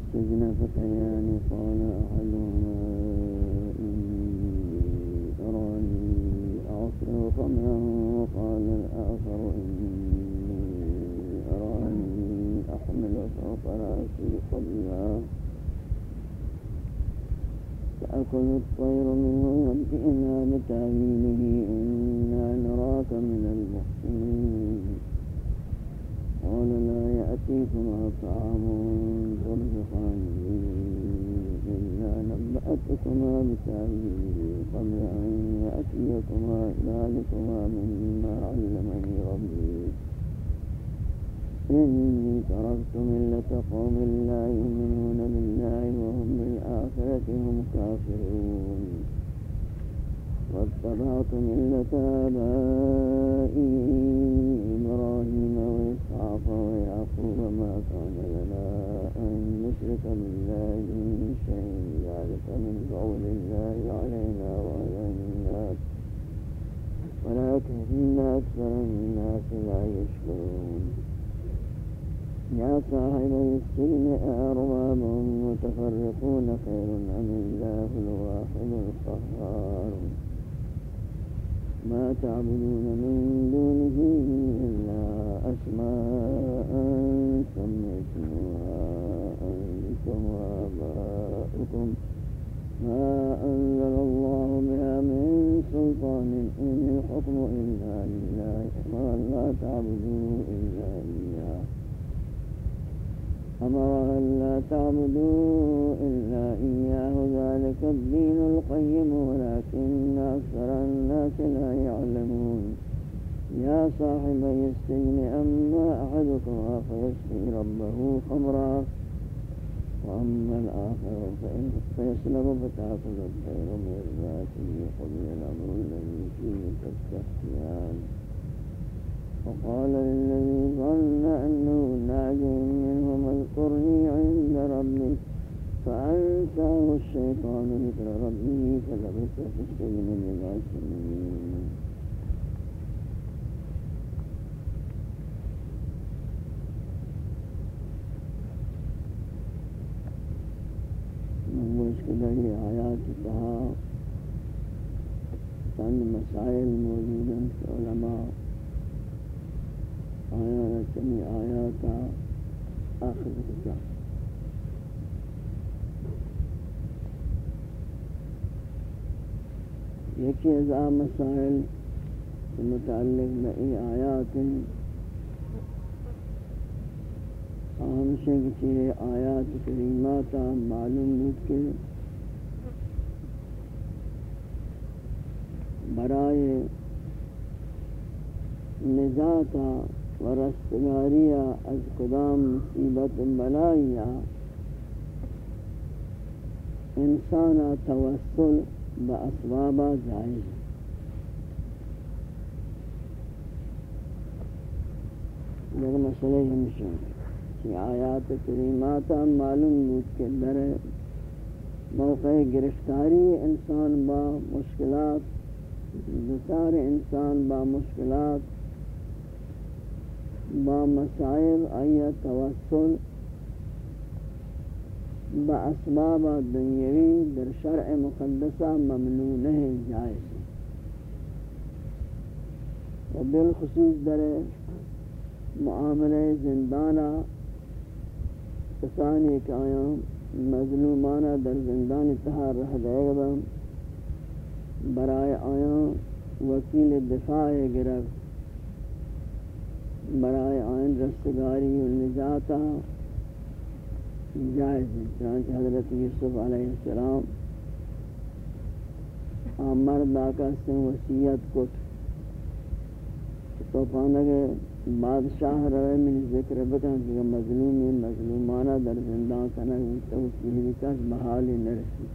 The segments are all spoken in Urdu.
السجن فتيان قال أحدهما إني أراني أعصر خمرا وقال الآخر إني أراني أحمل فوق رأسي قبلا تأكل الطير منه نبئنا بتأويله. إنا نراك من المحسنين. قال لا يأتيكما طعام ترزقانه إلا نبأتكما بتأويله قبل أن يأتيكما ذلكما مما علمني ربي. إني تركت ملة قوم لا يؤمنون بالله وهم بالآخرة هم كافرون. واتبعت ملة آبائي إبراهيم وإسحاق ويعقوب ما كان لنا أن نشرك بالله من شيء ذلك من قول الله علينا وعلى الناس. ولكن أكثر الناس لا يشكرون. يا صاحب السجن أأرباب متفرقون خير أم الله الواحد القهار؟ ما تعبدون من دونه إلا أسماء سميتموها أنتم وآباؤكم. ما أنزل الله بها من سلطان إن الحكم إلا لله ولا تعبدوا إلا إياه. أمر ألا تعبدوا إلا إياه ذلك الدين القيم ولكن أكثر الناس لا يعلمون. يا صاحبي السجن أما أحدكما فيسقي ربه خمرا وأما الآخر فيسلب فتأكل الطير من رأسه قضي الأمر الذي فيه تستفتيان وقال للذي ظن أنه ناج منهم اذكرني عند ربي. فأنساه الشيطان ذكر ربه فلبث في السجن بضع سنين اس کے ذریعے آیات کہا چند مسائل موجود ہیں علماء چمی آیات آخر کتا یکی از آ مسائل متعلق بئی آیات اہم سے کسی آیات کریمات معلوم بود کہ برائے نجاتا و رستگاریا از کدام مصیبت بلائیا انسان توسل باسباب جائز لیکن مسئلہ ہمشہ کہ آیات کریمات معلوم بود کہ در موقع گرفتاری انسان با مشکلات بسار انسان با مشکلات با مسائل، آیا توسل با اسباب دنیوی در شرع مقدسہ ممنوع نہیں جائز و بالخصوص در معاملہ زندانہ، کسانی کہ آیا مظلومانہ در زندان تہار رہ دے گا۔ برائے آیا وکیل دفاع گرفت۔ برائے آئین رستگاری و نجاتا جائز ہے، چنانچہ حضرت یوسف علیہ السلام آمر داکا سے وسیعت کت۔ تو پانگے بادشاہ روے من ذکر بکن کہ مظلومی مظلومانہ در زندان کنگ تو کسی کس بحالی نرسی۔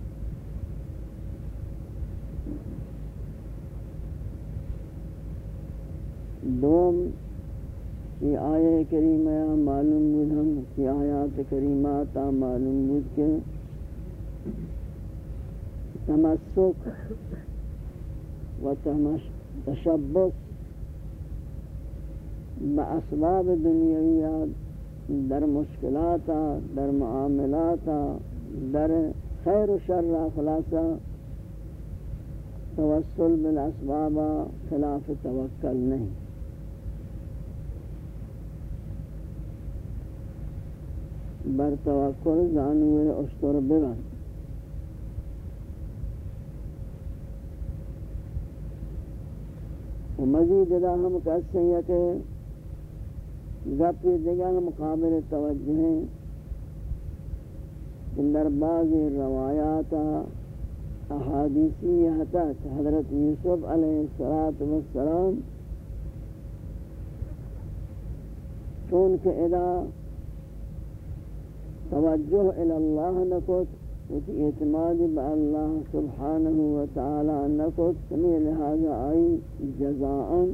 دوم یہ آیہ کریمہ معلوم بود ہم کی آیات کریمات معلوم بود کہ تمسک و تشبس با اسباب دنیاویات در مشکلات در معاملات در خیر و شر خلاصہ توسل بالاسباب خلاف توکل نہیں۔ بر توکل زانوی اشتر بگن و مزید ادا ہم کہتے ہیں کہ گپی دیگا ہم قابل توجہ ہیں کہ در بعض روایات احادیثی حتات حضرت یوسف علیہ السلام چون کہ ادا توجه إلى الله نكوت وتی اعتماد به سبحانه وتعالى نكوت سمي لهذا أي جزاءً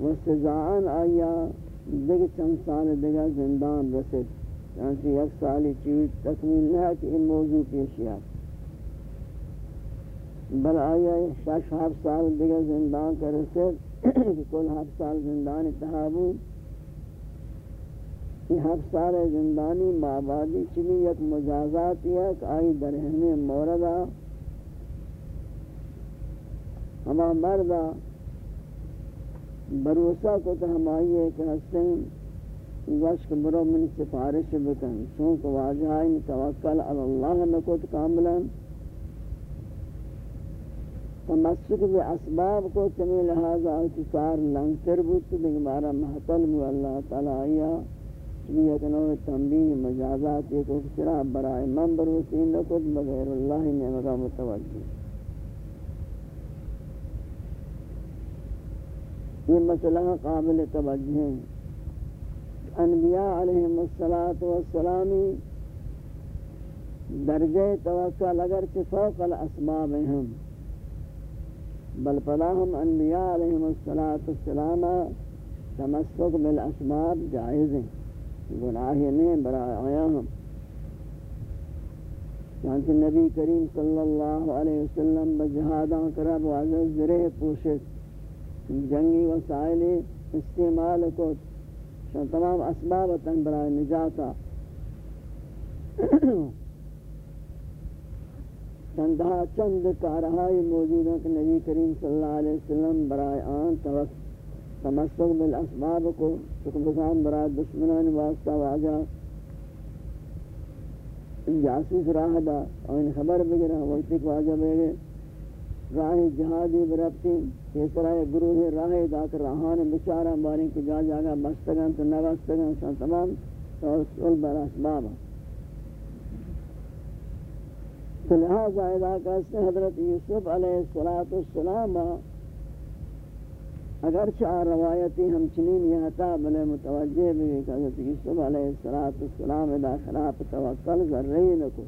و ايا آیا دیگه چند سال دیگه زندان رسد چنانچه یک سالی چیز تکمیل نه که این موضوع پیشی هست بل آیا شش هفت سال دیگه زندان کرسد که کل هفت سال زندان اتحابون یہ ہر سارے زندانی مابادی چلی یک مجازات یک آئی در ہمیں موردہ ہما مردہ بروسہ کو تو ہم آئیے کہ ہستیں وشک برو من سفارش بکن، چونکہ واجہائی توکل اللہ نکوت کاملا۔ تمسک بے اسباب کو چمی لہذا اتسار لنگتر بود تو دیکھ بارا محتل مو اللہ تعالی آئیہ یک نوع تنبیہ مجازات ایک اکسرا برائے من بروسین لکت بغیر اللہ نعمہ متوجہ یہ مسئلہ قابل توجہ ہے انبیاء علیہم السلامی درجہ توکل اگر کہ فوق الاسباب ہیں، بل پلاہم انبیاء علیہم السلام تمسک بالاسباب جائز ہیں۔ گناہ نہیں برا آیا ہم چانچہ نبی کریم صلی اللہ علیہ وسلم بجہاداں کرب واضح زرہ پوشت جنگی وسائل استعمال کو تمام اسباب تن برائے نجاتا. چندہ چند کارہائی موجود ہیں کہ نبی کریم صلی اللہ علیہ وسلم برائے آن تمسک بالاسباب کو چکم بکان برای دشمنان واسطہ واجہ جاسوس راہ دا اور ان خبر بگرہ وقتی کو واجہ بگرہ راہ جہادی برابتی یہ طرح گروہ راہ دا کر راہان بچارہ باریں کی جا جاگا بستگان تو نبستگان شان تمام توسل بر اسباب تو لہذا اذا کہتے حضرت یوسف علیہ السلام اگر چار روایتی ہم چنین یہ تا بلے متوجہ بھی کہ حضرت یوسف علیہ السلام ادا خلاف توکل کر رہی نکو۔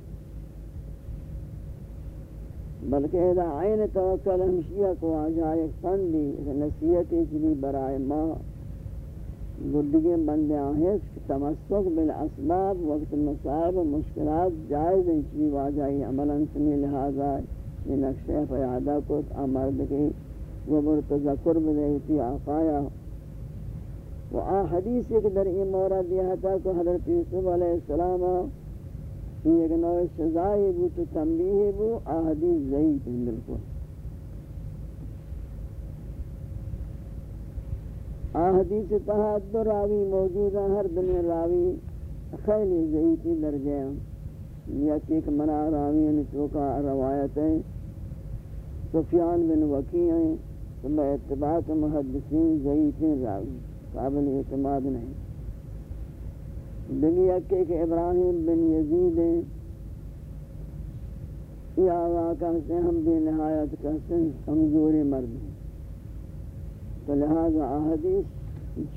بلکہ ادا عین توکل ہمشیہ کو آجائے ایک فندی نصیحت اجلی برائے ما۔ گردگی بندے آہیں تمسک بالاسباب، وقت مصائب و مشکلات جائز انچلی واجائی عملا سمی لہذا یہ نقشہ فیادہ کو امرد کی و مرتذکر بنیتی آقایا. و آ حدیث ایک در این مورد یہ تھا کہ حضرت یوسف علیہ السلام یہ ایک نوع سزائی بو تو تنبیہ بو آ حدیث ضعیف ہے بالکل. آ حدیث تحت دو راوی موجود ہیں، ہر دن راوی خیلی ضعیفی درجہ ہیں. یا کہ ایک منع راوی نے چوکا روایت ہے سفیان بن وکی ہیں. ثم اتباعت محدثین ضعیفین راوی قابل اعتماد نہیں۔ دنیا کے کہ ابراہیم بن یزید ہیں۔ یہ آقا کہتے ہیں، ہم بھی نہایت کہتے ہیں، کمزوری مرد ہیں۔ تو لہذا حدیث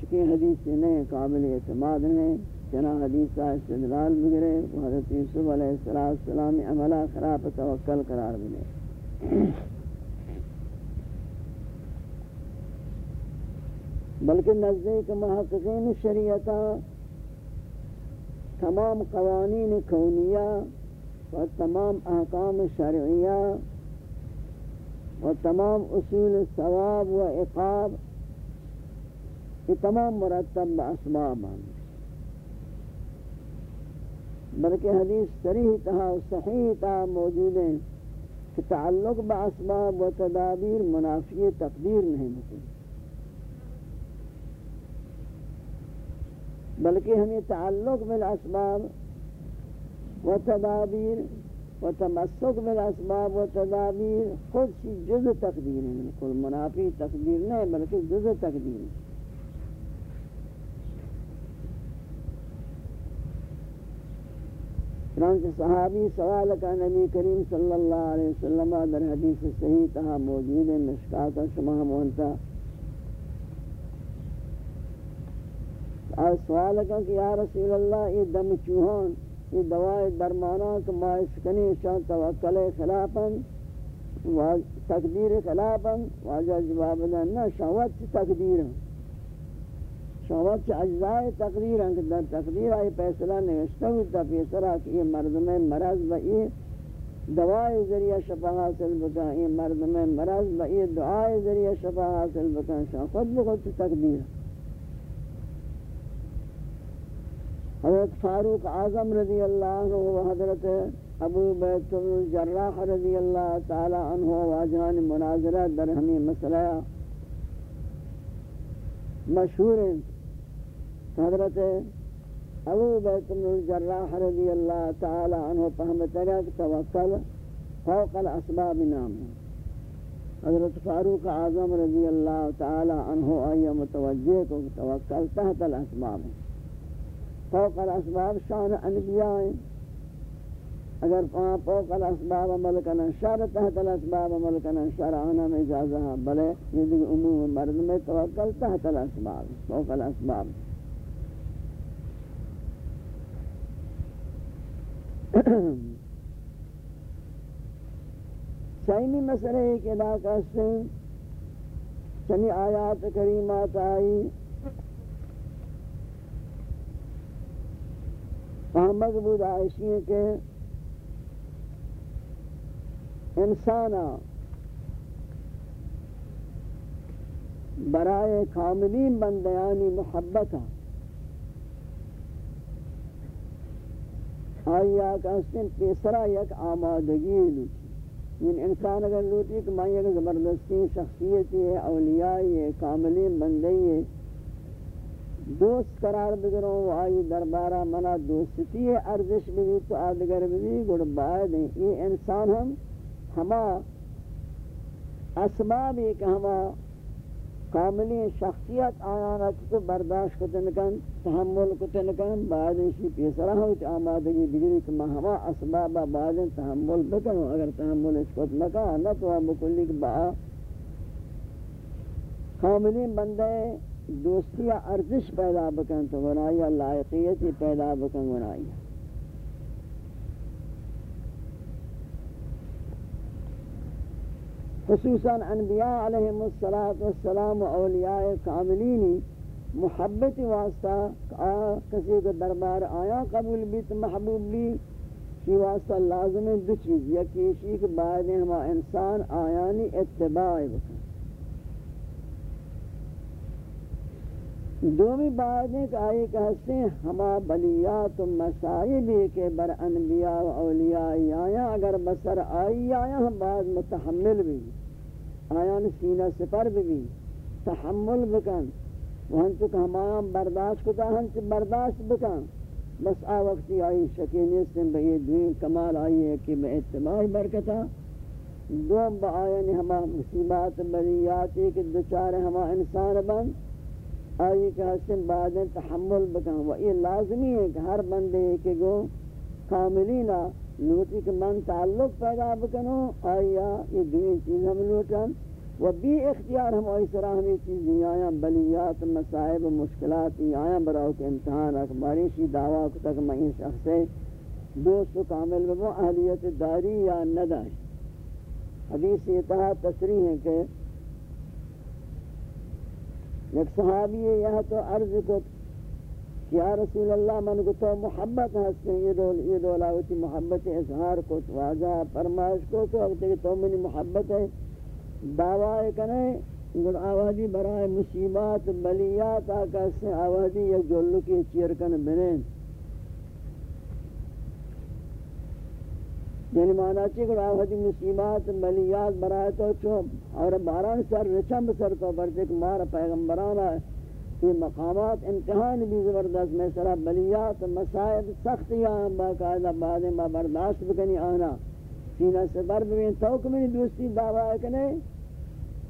چکی حدیث نہیں قابل اعتماد نہیں چنا حدیث کا استدلال بگرے حضرت یوسف علیہ السلام عملہ خراب توکل قرار بنے بلکہ نزدیک محققین شریعتا، تمام قوانین کونیہ و تمام احکام شرعیہ و تمام اصول ثواب و عقاب، یہ تمام مرتب اسباب ہیں بلکہ حدیث صریح تہا صحیح تہا موجود ہیں کہ تعلق با اسباب و تدابیر منافی تقدیر نہیں ہوتی بلکہ ہمیں تعلق بالاسباب و تدابیر و تمسک بالاسباب و تدابیر خود سی جز تقدیر ہے کل منافی تقدیر نہیں بلکہ جز تقدیر. ہے چنانچہ صحابی سوال کا نبی کریم صلی اللہ علیہ وسلم در حدیث صحیح تہا موجود ہے مشکاتا شما مونتا اور سوال کا کہ یا رسول اللہ، یہ دم چوہان، یہ دوائے درمانا کہ مائش کنی شان توکل خلافا تقدیر خلافا واجہ جواب دینا شاوت تقدیر شوت چ اجزاء تقدیر ہیں کہ در تقدیر آئی فیصلہ نوشتا ہوتا فیصلہ کہ یہ مرد میں مرض با یہ دعائے ذریعہ شفا حاصل بکا یہ مرد میں مرض با یہ دعائے ذریعہ شفا حاصل بکا شاہ خود بخود تقدیر حضرت فاروق اعظم رضی اللہ عنہ و حضرت ابو بیت الجراح رضی اللہ تعالی عنہ واجہان مناظرہ در ہمیں مسئلہ مشہور ہیں۔ حضرت ابو بیت الجراح رضی اللہ تعالی عنہ ہے کہ توکل فوق الاسباب نام حضرت فاروق اعظم رضی اللہ تعالی عنہ آیا متوجہ کو توکل تحت الاسباب۔ فوق الاسباب شان انبیاء. ہیں اگر فوق الاسباب عمل کرنا شر تحت الاسباب عمل کرنا شر آنا میں اجازہ ہاں، بلے یہ دیکھ عموم مرد میں توکل تحت الاسباب، فوق الاسباب. سائمی مسئلہ ایک علاقہ سے چنی آیات کریمات آئی محمد بود عائشی کے انسانا برائے کاملین بندیانی محبتہ آیا کہستن پیسرا یک آمادگی لوٹی۔ یعنی انسان اگر لوٹی کہ میں یک زبردستی شخصیتی ہے، اولیائی ہے، کاملی بندی ہے۔ دوست قرار بگروں آئی دربارہ منا دوستی ہے، ارزش بھی تو آدگر بھی گڑ باید ہیں یہ انسان ہم، ہما اسباب ایک ہما کاملی شخصیت آیانا کو برداشت کو تنکن تحمل کو تنکن بعد اسی پیسرہ ہوتی آمادگی دیگری کہ ہما اسباب بعد تحمل بکنو اگر تحمل اس کو نکا نہ تو ہم بکلی کہ با کاملی بندے دوستی ارزش پیدا بکن تو گنائی لائقیتی پیدا بکن گنائی خصوصاً انبیاء علیہ السلام و اولیاء کاملینی محبت واسطہ کسی کو دربار آیا قبول بھی تو محبوب بھی کی واسطہ لازم دو چیز یا کیشی کے بعد ہما انسان آیانی اتباع بکن. دومی بعد ایک آئی کہتے ہیں، ہما بلیات و مسائبی کے بر انبیاء و اولیاء آیا، اگر بسر آئی آیا، ہم بعد متحمل بھی آیان سینہ سپر بھی تحمل بکن وہن چک ہمایاں برداشت کتا ہن چک برداشت بکن۔ بس آ وقتی آئی شکینی سن بئی دوین کمال آئی ہے کہ میں اتباعی برکتا۔ دوم با آیانی ہما مصیبات بریاتی کہ دچار ہما انسان بن۔ آئی کہ حسن بعد تحمل بکن، و یہ لازمی ہے کہ ہر بندے کے گو کاملینا لوٹی کہ من تعلق پیدا بکنو آیا یہ دوئی چیز ہم لوٹن، و بی اختیار ہم آئی سرا ہمیں چیز آیا بلیات مسائب و مشکلات آیا براو کے امتحان اکباری شی دعویٰ کو تک میں ان شخص سے دوست و کامل ببو، اہلیت داری یا ندائی حدیث یہ تحا تصریح ہے کہ ایک صحابی ہے یہاں تو عرض کو یا رسول اللہ، من کو تو محبت ہستے یہ دول یہ دولاوتی محبت اظہار کو واجہ فرمائش کو تو وقت کہ تو منی محبت ہے۔ دعوی کرے گل آوازی برائے مصیبات، بلیات آکاس سے آوازی یک جلو کی چیر کن بنیں۔ یعنی معنی چی کہ آوہدی جی مصیبات، ملیات برائے تو چو اور باران سر رچم بسر تو برچے کہ مارا پیغمبران ہے۔ کہ مقامات امتحان بھی زبردست میں سرا بلیات مسائب سختی آن باقاعدہ بعد ما برداشت بکنی آنا۔ سینہ سے بر ببین توک منی دوستی دعویٰ کنے؟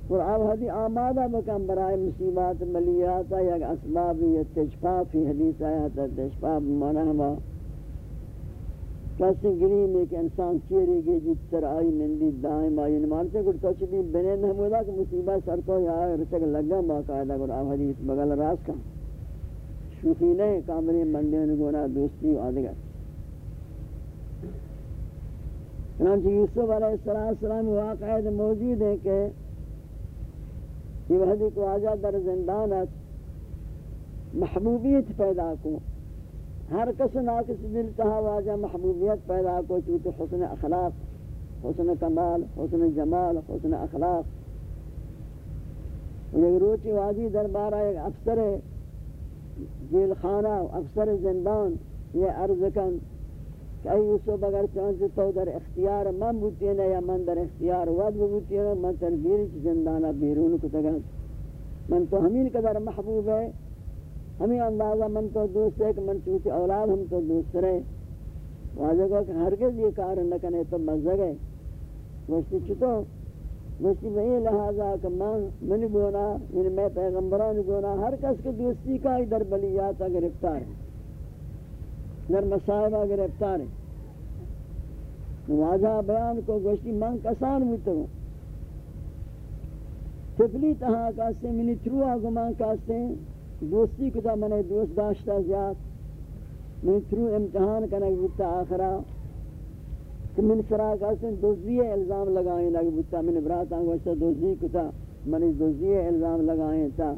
اور آوہدی آمادہ بکن برائے مصیبات، ملیات یا اسباب یا تجفا حدیث آیا تا تجفا بمانا ہما کسی گریم ایک انسان چیرے گے جت جی سر آئی مندی دائم آئی نمان سے کچھ تو چلی بنے نمودا کہ مصیبہ سر کو یا رچک لگا باقاعدہ کر آب حدیث بغل راست کا۔ شوخی نہیں کامری بندے نے گونا دوستی آدھگر چنانچہ یوسف علیہ السلام واقعات موجود ہے کہ یہ وحدی کو آجا در زندانت محبوبیت پیدا کو۔ ہر کس ناکس دل تہا واجہ محبوبیت پیدا کو چوت حسن اخلاق، حسن کمال، حسن جمال، حسن اخلاق۔ ایک روچی واجی دربارہ ایک افسر جیل خانہ افسر زندان یہ عرض کن کہ ای یوسف، اگر چانچہ تو در اختیار من بوتی یا من در اختیار ود بوتی من تنبیری چی زندانہ بیرون کو تگن من تو ہمین قدر محبوب ہے۔ ہمیں اندازہ من تو دوست ہے کہ من چوتی اولاد ہم تو دوست رہے۔ واجہ کو کہ ہرگز یہ کار نہ کنے تو مزہ گئے گوشتی چھتو گوشتی بہی لہذا کہ من من گونا یعنی میں پیغمبران گونا ہر کس کے دوستی کا ہی در بلیاتا گرفتار ہے۔ در مسائبہ گرفتار ہے۔ واجہ بیان کو گوشتی من کسان ہوتا ہوں تفلی تہا کاستے، منی تروہ گمان کاستے۔ دوستی کتا من دوست داشتا زیاد؟ من ترو امتحان کنک بودتا آخرا. کہ من سرا کسن دوزی الزام لگائیں لگ بودتا. من براتا گوشتا دوزی کتا من دوزی الزام لگائیں تا.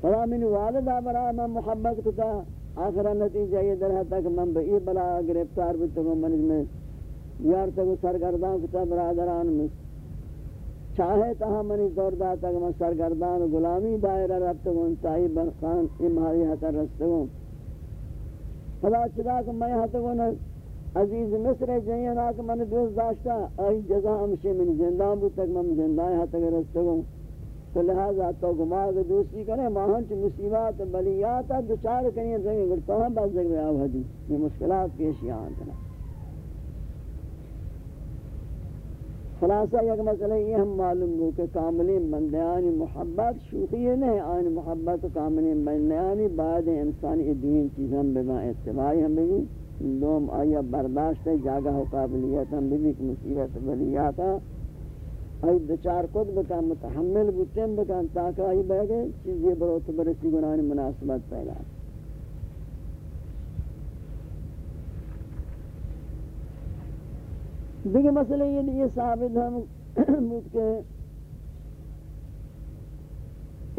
فلا من والدہ برا من محبت کتا. آخرا نتیجہ یہ در حد تک من بئی بلا گرفتار بودتا من میں یار تک سرگردان کتا، برادران میں چاہے تہا منی دور داتا کہ میں سرگردان غلامی دائرہ ربتا ہوں تاہی برخان امہاری حتا رستا ہوں۔ خدا چدا کہ میں حتا ہوں، عزیز مصر جہینا کہ میں دوست داشتا آئی جزا ہمشے من زندان بود تک میں زندان حتا کہ رستا تو لہذا تو گماغ دوستی کرے ماہن چی مصیبات بلیاتا دوچار کریں زمین گرتا ہم بس دیکھ رہا حدیث، یہ مشکلات پیشی آنتنا خلاصہ یک مسئلہ یہ ہم معلوم ہو کہ کاملی بندیانی محبت شوخی نہیں آئین محبت کاملی بندیانی بعد انسانی دین چیزیں بما اتباعی ہم بھی دوم آیا برداشت ہے، جاگہ و قابلیت ہم بھی مصیبت بلیات آئی دچار کد بکا متحمل بتن بکا تاکہ آئی بہ گئے چیزیں بروت برسی گناہ مناسبت پیدا۔ دیکھ مسئلہ یہ یہ ثابت ہم بود کے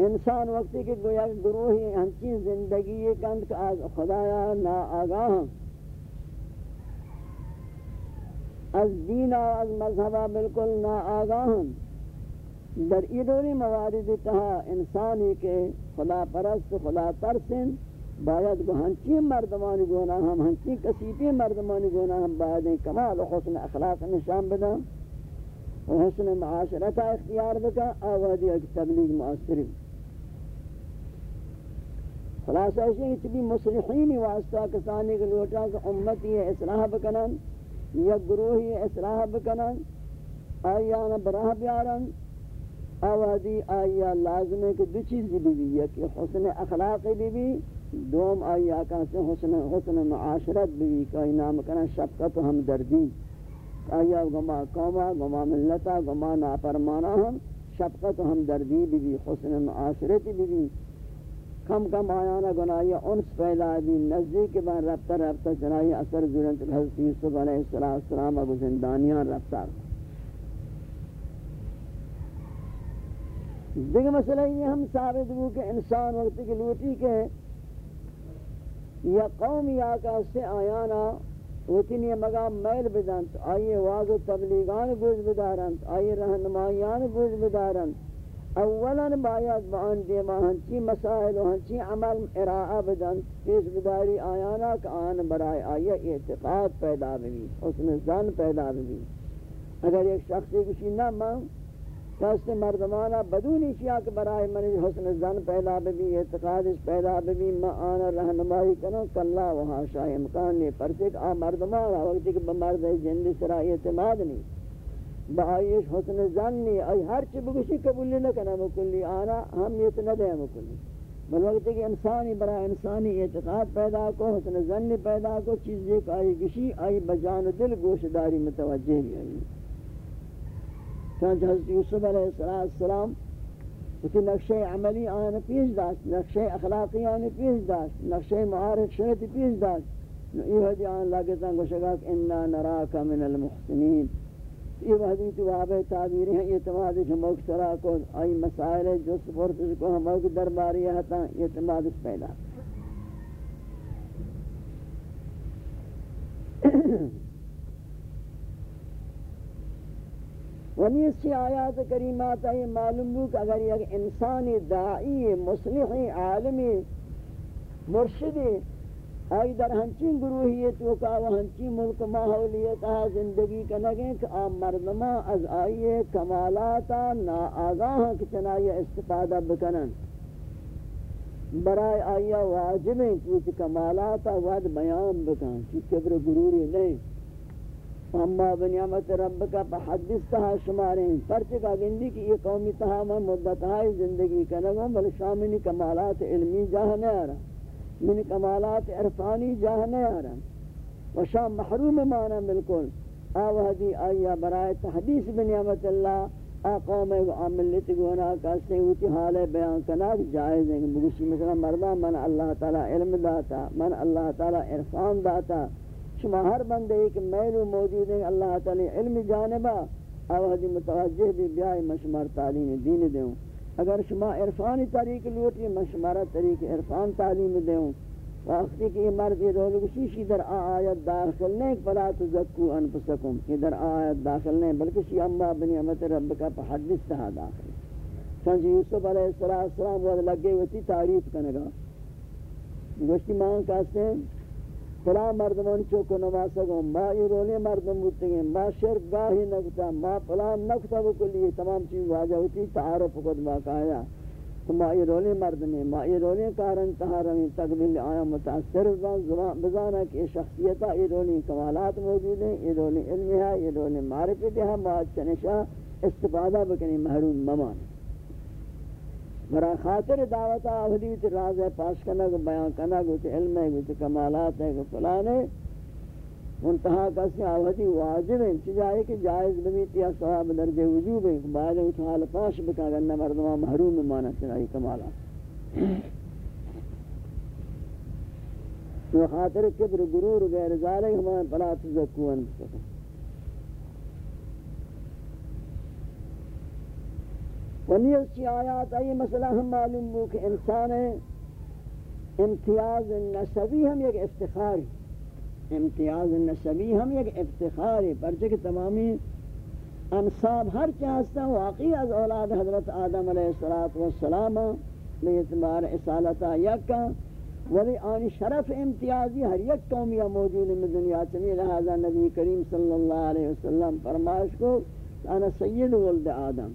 انسان وقتی کہ گویا گروہی ہنچی زندگی یہ کند کہ خدایا نا آگاہ از دین و از مذہبہ بالکل نا آگاہ در ایدوری موارد تہا انسانی کے خدا پرست، خدا ترسن باید گو ہنچی مردمانی گونا ہم، ہنچی کسیتی مردمانی گونا ہم، باید کمال و حسن اخلاق نشان بدا و حسن معاشرت اختیار بکا آوادی اک تبلیغ مؤثری خلاصہ ایسے ہی تبی مصلحینی واسطہ کسانی کے لوٹا کہ امتی اصلاح بکنن یا گروہی اصلاح بکنن آیانا براہ بیارن آوادی آیا لازم ہے کہ دو چیز بھی بھی یکی حسن اخلاقی بھی بھی دوم آئی آکا سے حسن, حسن معاشرت بھی کوئی نام کنا شفقت و ہمدردی۔ آیا گما قوما گما ملتا گما ناپرمانا ہم شفقت و ہمدردی بھی حسن معاشرت بھی بھی کم کم آیانا گناہی انس پیدا بھی نزدیک بان ربطہ ربطہ چنائی اثر ذرنت حضرت یوسف علیہ السلام ابو زندانیان ربطہ دیکھ مسئلہ یہ ہم ثابت ہو کہ انسان وقت کی لوٹی کے یا قوم یا کاسے آیانا وطن یہ مقام میل بدنت آئیے واضح تبلیغان گوش بدارند آئیے رہنمائیان گوش بدارند اولا باید با آن دیما ہنچی مسائل و ہنچی عمل اراعہ بدن پیش بداری آیانا کہ آن برای آیا اعتقاد پیدا بھی حسن زن پیدا بھی اگر ایک شخصی کسی نہ مان کس مردمانا بدون اشیاء کے برائے منی حسن زن پیدا بھی اعتقاد پیدا بھی ما آنا رہنمائی کنو کلا وہاں شاہ امکان نہیں پرچک آ مردمانا وقتی کہ بمرد جند سرا اعتماد نہیں۔ بآئیش حسن زنی ای ہر چی بگوشی قبول نہ کنا مکلی، آنا ہم یہ نہ دے مکلی۔ بل وقت کہ انسانی برا انسانی اعتقاد پیدا کو، حسن زنی پیدا کو، چیز ایک آئی گشی، آئی بجان دل گوشداری متوجہ بھی آئی۔ چانچہ حضرت یوسف علیہ السلام اسی نقشہ عملی آن پیش داشت نقشہ اخلاقی آن پیش داشت نقشہ معارف شرط پیش داشت. یہ حدی آن لگتا گوشگا کہ انہا نراکا من المحسنین. یہ وحدی تو وابع تعبیری ہیں اعتماد شموک سرا کو آئی مسائل جو سپورت کو ہموک درباری ہتا اعتماد پیدا۔ ونی اس کی آیات کریمات ہے معلوم ہو کہ اگر یک انسانی داعی مصلحی عالمی مرشدی آئی در ہنچین گروہیت وکا و ہنچین ملک، ماحولیت، آ، زندگی کنگیں کہ آم مردمہ از آئیے کمالاتا نا آگاہ کتنا یہ استفادہ بکنن۔ برای آیا واجبیں کہ کمالاتا ود بیان بکن، کہ کبر گروری نہیں۔ اما بنیامت رب کا حدث تہا شماریں پرچکا گندی کی یہ قومی تہا من مدتہا زندگی کنگوں بل شامنی کمالات علمی جاہ نہیں آ رہا من کمالات عرفانی جاہ نہیں آ رہا و شام محروم مانا بالکل۔ آوہدی آیا برائے تحدیث بنیامت اللہ۔ آ آقوم عاملت گونا کاستے ہوتی حال بیان کناک جائز ہیں۔ بگوشی مثلا مردہ من اللہ تعالی علم داتا، من اللہ تعالی عرفان داتا۔ شما ہر بندے ایک میلو موجود ہیں، اللہ تعالی علم جانبا آوہدی متوجہ بھی بیائی مشمار تعلیم دین دیوں اگر شما عرفانی طریق لوٹی، مشمارہ طریق عرفان تعلیم دیوں وقتی کہ یہ مرد یہ رول شیشی در آیت داخل نہیں، فلا تزکو انفسکم۔ یہ در آیت داخل نہیں، بلکہ شی اما بنی امت رب کا پحدث تہا داخل۔ چنانچہ یوسف علیہ السلام وہ لگے ہوتی تعریف کنگا گوشتی مان کہتے ہیں فلا مردمان چوکو نماسا گو ما ای رولی مردم بودتے ہیں، ما شرک گاہی نکتا، ما فلا نکتا بکلی تمام چیز واجہ ہوتی، تعارف خود باقایا تو ما ای رولی مردم ہیں، ما ای رولی کارن تحرمی تقبیل آیا متاثر بزانا کہ شخصیتا ای رولی کمالات موجود ہیں ای رولی علمی ہے ای رولی معرفت ہے، ما چنشا استفادہ بکنی محروم ممان برا خاطر دعوت آہدی تی راز ہے پاس کنگ، بیان کنگ تی علم ہے کو تی کمالات ہے کو فلانے۔ منتہا کسی آہدی واجب ہے چجائے کہ جائز بمیتی ہے صحاب درجہ وجوب ہے بعد اتحال پاس بکا گرنا مردمہ محروم مانا چنائی کمالات۔ تو خاطر کبر، گرور غیر ذالک ہمیں پلا تزکوان بسکن ونی اسی آیات آئی مسئلہ ہم معلوم ہو کہ انسان امتیاز نسبی ہم ایک افتخاری۔ امتیاز نسبی ہم ایک افتخاری، پرچہ کہ تمامی انصاب ہر چاہتا واقعی از اولاد حضرت آدم علیہ السلام لیتبار اصالتا یکا ولی آنی شرف امتیازی ہر یک قومیہ موجود میں دنیا چمی لہذا نبی کریم صلی اللہ علیہ وسلم فرمائش کو، انا سید ولد آدم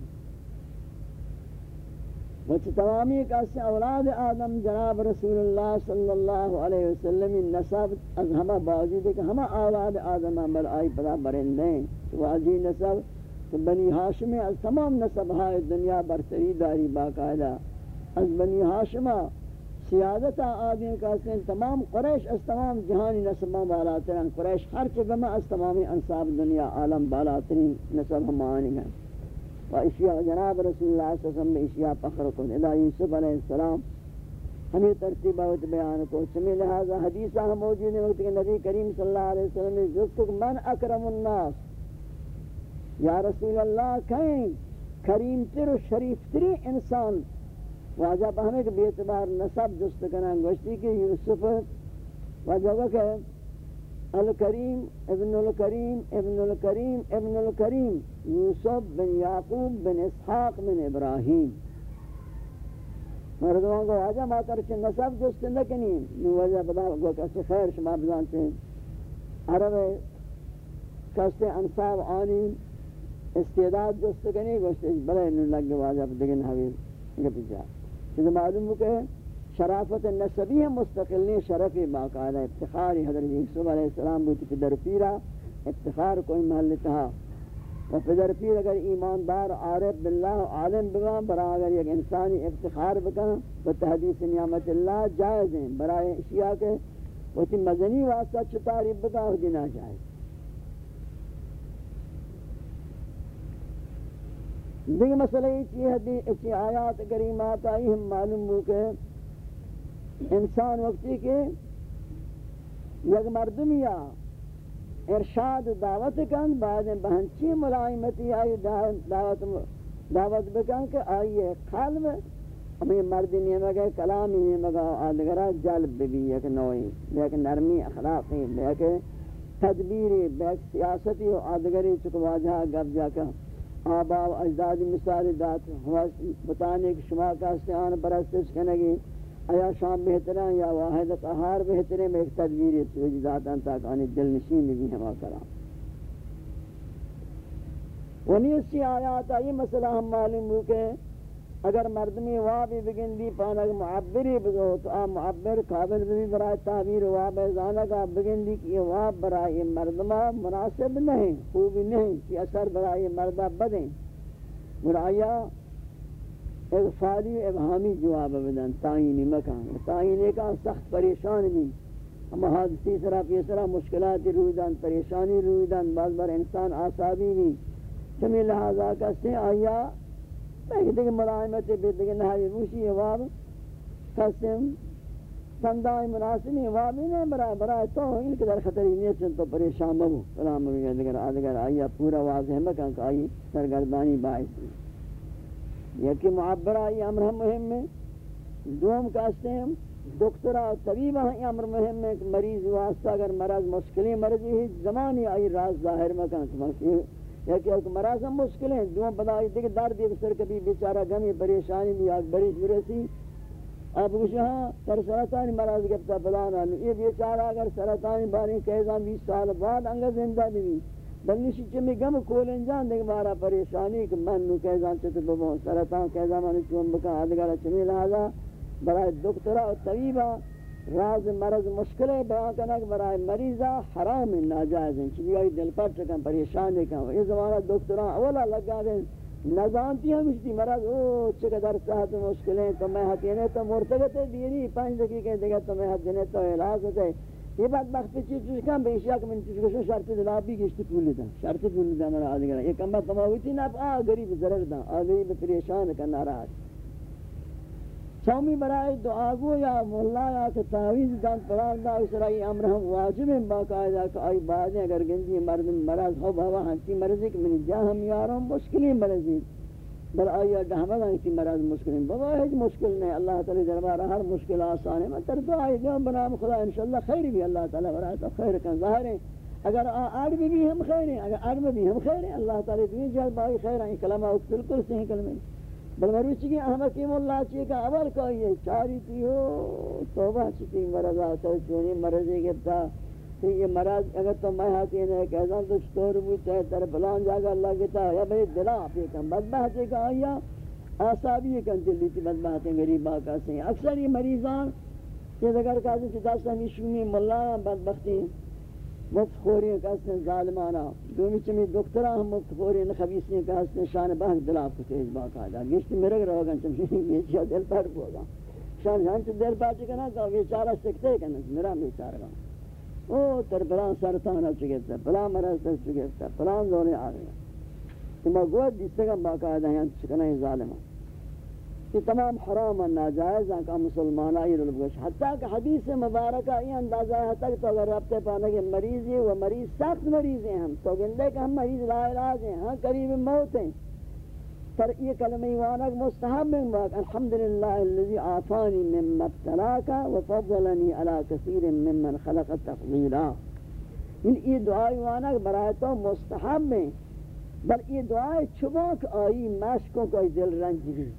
وچ تمامی کسی اولاد آدم جناب رسول اللہ صلی اللہ علیہ وسلم نسب از ہمہ باوجود کہ ہمہ اولاد آدم بل آئی پدا برندیں واجی نسب تو بنی ہاشم از تمام نسب ہائے دنیا برتری داری باقاعدہ۔ از بنی ہاشمہ سیادت آدمی کہتے تمام قریش از تمام جہانی نسبہ بالاترین۔ قریش ہر چگمہ از تمامی انصاب دنیا عالم بالاترین نسب ہمانی ہیں۔ و اشیاء جناب رسول اللہ صلی اللہ علیہ وسلم اشیاء فخر کن. الہ یوسف علیہ السلام ہمیں ترتیب آوت بیان کو. سمی لہذا حدیثہ ہم موجود ہیں وقت کہ نبی کریم صلی اللہ علیہ وسلم نے جستک من اکرم الناس، یا رسول اللہ کہیں کریم تر و شریف تری انسان واجہ پہنے کہ بیعتبار نصب جست کنن. گوشتی کہ یوسف واجہ کہ الکریم ابن الکریم ابن الکریم ابن الکریم یوسف بن یعقوب بن اسحاق بن ابراہیم مردمان کو آجا ما کر نصب جست نکنی نو وجہ بدا گو کسی خیر شما بزانتے ہیں عرب کستے انصاب آنی، استعداد جست کنی گوشتے بلے نو لگ واجہ بدگن حویل گپی جا۔ چیز معلوم ہو کہ شرافت نسبی ہے مستقلی شرف باقاعدہ افتخاری حضرت یوسف علیہ السلام بوتی پدر پیرا افتخار کوئی محل تہا و پدر پیر اگر ایماندار، عارف باللہ، عالم بگا برا اگر یک انسانی افتخار بکا و تحدیث نعمت اللہ جائز ہیں۔ برای اشیاء کے وہ تی مزنی واسطہ چطاری بکا ہو دینا جائز۔ دیکھ مسئلہ یہ آیات کریمات آئی، ہم معلوم ہو کہ انسان وقتی کے یک مردمیا ارشاد دعوت کن، بعد بہنچی ملائمتی آئی، دعوت دعوت بکن کہ آئیے قلب ہمیں مردی نہیں مگا کلامی نہیں مگا آدگرہ جلب بھی یک نوئی یک نرمی اخلاقی بیک تدبیری بیک سیاستی و آدگری چکو واجہ گب جا کر آبا و اجدادی مثال دات ہوا بتانے کہ شما کا استعان پرستش کنگی آیا شام بہترین یا واحد قہار بہترین میں ایک تدبیر سوچ ذاتاں تاک آنی دل نشین بھی ہما کرام ونی اسی آیات آئی مسئلہ ہم معلوم ہو کہ اگر مردمی وابی بگن دی پانک معبری بگو، تو آ معبر قابل بھی برای تعبیر واب زانگا بگن دی کہ یہ واب برای مردمہ مناسب نہیں، خوبی نہیں کہ اثر برای مردہ بدیں۔ برایہ اغفالی ابہامی جواب بدن تعینی مکان. تعینی کا سخت پریشان بھی اما حادثی سرا پیسرا مشکلات رویدن، پریشانی رویدن، بعض بار انسان آسابی بھی چمی لحاظہ کسے آیا میں دیکھ ملائمت بیدگ نحوی روشی واب، قسم، سندائی مناسبی وابی نہیں برای برای تو ان کے در خطری نیت چن تو پریشان مبو سلام مبی دیگر آدگر آیا پورا واضح مکان، کہ آئی سرگردانی باعث. یکی معبرہ یہ امر ہم مهم ہے دوم کہتے ہیں دکترہ طبیبہ یہ امر مهم ہے کہ مریض واسطہ اگر مرض مشکلی، مرضی ہے زمانی آئی، راز ظاہر مکان سمجھتی یکی ایک مرض ہم مشکل ہیں، دوم پدا آئی، دیکھ درد ایک سر کبھی بیچارہ گمی، پریشانی بھی آگ بری جرسی اب کچھ ہاں سر سرطانی مرض گفتا بلانا یہ بیچارہ اگر سرطانی باری کہزان بیس سال بعد انگا زندہ بھی بلنشی چمی گم کول انجان دیکھ بارا پریشانی کہ من نو کہزان چیتے ببو سرطان کہزان منو چون بکا آدھگارا چمی لہذا برای دکترہ و طبیبہ راز مرض مشکل ہے بیان کرنا کہ برای مریضہ حرام ناجائز ہیں چلی آئی دل پر چکن پریشانی کن یہ زمانہ دکتران اولا لگا دیں نظانتی ہم اس مرض او چقدر صحت مشکل ہیں تو میں حتینے تو مرتبت دیری پانچ دقیقے دیگا تو میں حتینے تو علاج ہوتے یہ بات بخت چیز چیز کم بے اشیاء کہ من چیز کو شرط دلابی گشت پول دا شرط پول دا مرا آدھگرہ یہ کم بات تماویتی نا آ، غریب ضرر دا آ غریب پریشان کرنا رہا چومی برای دعاگو یا مولا یا کہ تعویز دان پرار دا، اس رائی امر ہم واجب ہیں باقاعدہ کہ آئی بعد اگر گنجی مرد مرض ہو بھوا ہنچی مرضی کہ من جا ہم یاروں مشکلی مرضی. بل آیا دہمہ گا کی مرض مشکل ہیں بابا ہے مشکل نہیں، اللہ تعالی دربار ہر مشکل آسان ہے میں تر دعا ہے جو بنا خدا انشاءاللہ خیر بھی، اللہ تعالی برائے تو خیر کن ظاہر ہے۔ اگر آڑ بھی بھی ہم خیر ہیں، اگر آڑ بھی ہم خیر ہیں، اللہ تعالی دوی جل بائی خیر ہیں، کلمہ اکتل بالکل صحیح کلمہ بل مروچ کی احمد کیم اللہ چیئے کا اول کا یہ چاری تھی ہو، توبہ چکی مرض آتا ہے چونی، مرضی گفتا کہ یہ مرض، اگر تو میں ہاتھی نے ایک ایزان تو شتور بوتا ہے تر بلان جاگا اللہ کہتا ہے یا بھئی دلا پہ کم بدبہتی کا آیا آسابی کن چلی تھی بدبہتی غریب آقا سے اکثر یہ مریضان یہ ذکر کہتے ہیں کہ داستا نشونی، ملا بدبختی مفت خوری ہیں کہتے ہیں ظالمانا دومی چمی دکترہ ہم مفت خوری ہیں خبیصی ہیں کہتے ہیں، شان بہنگ دلا کو تیز باقا دا گشت مرگ رہو گا چمشی یہ دل پر ہوگا۔ شان جان چھ دل پاچی کنا کہ بیچارہ سکتے کنا میرا بیچارہ۔ گا او تر پلان سرطان چگیتا پلان مرض تر چگیتا پلان زونے آگیا تو ما گوت دیستے گا باقاعدہ ہیں یعنی چکنا ظالمہ یہ تمام حرام و ناجائز ہیں کہ مسلمان آئی رلب گوش حتیٰ کہ حدیث مبارکہ یہ اندازہ ہے تک تو اگر ربطے پانے کے مریض ہیں وہ مریض، سخت مریض ہیں ہم تو گندے کہ ہم مریض، لا علاج ہیں ہاں قریب موت ہیں پر یہ کلمہ ایوانک مستحب من باق الحمدللہ اللذی آفانی من مبتلاکا وفضلنی علا کثیر من من خلق تفضیلا. ان یہ دعائی وانا برای تو مستحب میں بل یہ دعائی چباک آئی مشکوں کو دل رنج بھی.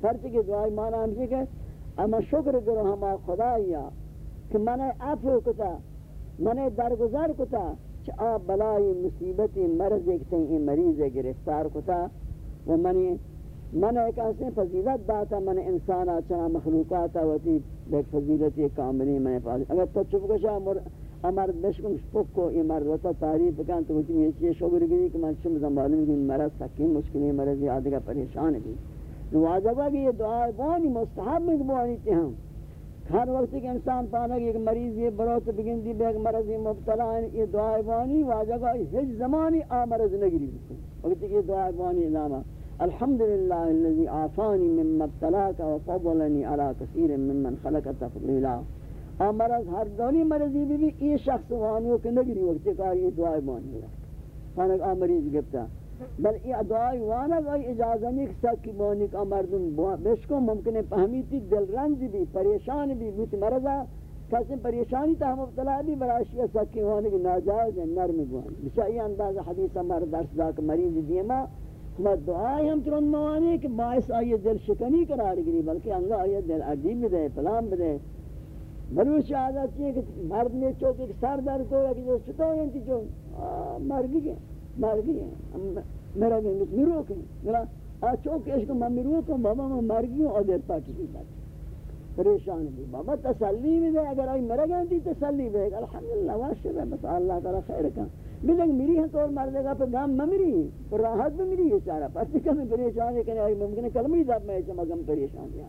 فرچ کی دعائی مانا ہم سے کہ اما شکر کرو ہما خدایا کہ میں نے عفو کتا میں نے درگزر کتا کہ آ بلائی مصیبتی مرض ایک تین مریض گرفتار کتا. و منی من ایک ایسے فضیلت داتا من انسان اچھا چنا مخلوقاتا وتی بیک فضیلت کاملی میں پاس اگر تو چپ گشا امر بشکم شپک یہ مرد وتا تعریف کن، تو وتی یہ شوگر گری کہ من چم زمانہ میں مرض سکین، مشکلی، مرض یاد کا پریشان بھی واجب ہے یہ دعا بانی مستحب میں بانی تے ہم۔ ہر وقت کہ انسان پانا کہ ایک مریض یہ بروت بگن دی بیک مرض یہ مبتلا ہے، یہ دعا بانی واجب ہے ہج زمانی آ مرض نگری وقت کہ یہ دعا بانی علامہ الحمد لله الذي عافاني مما ابتلاك وفضلني على كثير ممن خلق تفضيلا امرض ہر دونی مرضی بھی بھی یہ شخص وانیو کہ نگری وقت کار یہ دعائی مانی ہے۔ فانک آمریض گفتا بل یہ دعائی وانا گئی اجازہ نہیں کہ سکی بانی کا مردم بشکو ممکن ہے فہمیتی دل رنج بھی پریشان بھی بیت مرضا کسی پریشانی تا ہم ابتلا بھی براشی سکی وانا کی ناجائز ہے نرم بوانی بچہ یہ اندازہ حدیثہ مرد درس دا کہ مریض دیما و دعائی ہم ترون موانی کہ باعث آئیے دل شکنی قرار گری بلکہ انگا آئیے دل عجیب بدے پلام بدے بلوچ عادت چیئے کہ مرد میں چوکے کہ سر در کو یا کہ جو چھتو ہیں تی جو مر گئے مر گئے میرا گئے میرو کہیں میرا آ چوکے اس کو میں میرو کہوں بابا میں مر گئی ہوں اور دیر پاکی بھی بات پریشان بھی بابا تسلی بھی دے، اگر آئی مرا گئے تی تسلی بھی دے، الحمدللہ واشر ہے بس اللہ تعالی خیر کہاں بلنگ میری ہے تو مر دے گا، پھر گام میں میری پر راحت میں میری ہے چارہ پس کہ میں پریشان ہے کہ نہیں ممکن ہے کلمی ذات میں چما گم پریشان دیا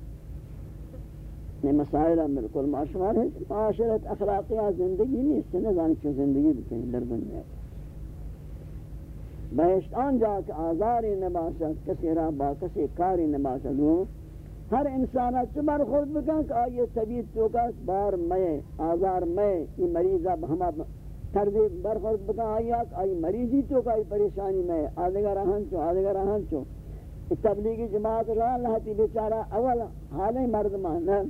یہ مسائل بالکل معاشرہ ہے۔ معاشرت اخلاقیہ زندگی نہیں، اس سے نہ کیوں زندگی بھی در دنیا۔ ہے بہشت آن جا کہ آزاری نباشت کسی را با، کسی کاری نباشت ہر انسان چبر خود بکن کہ آئیے طبیعت چوکا بار میں آزار میں یہ مریضہ ہمہ طرز برخورد بکا آئی آک آئی مریضی تو کائی پریشانی میں آدھگا رہن چو آدھگا رہن چو۔ تبلیغی جماعت رہا اللہ تی بیچارہ اول حالی مردمان ہے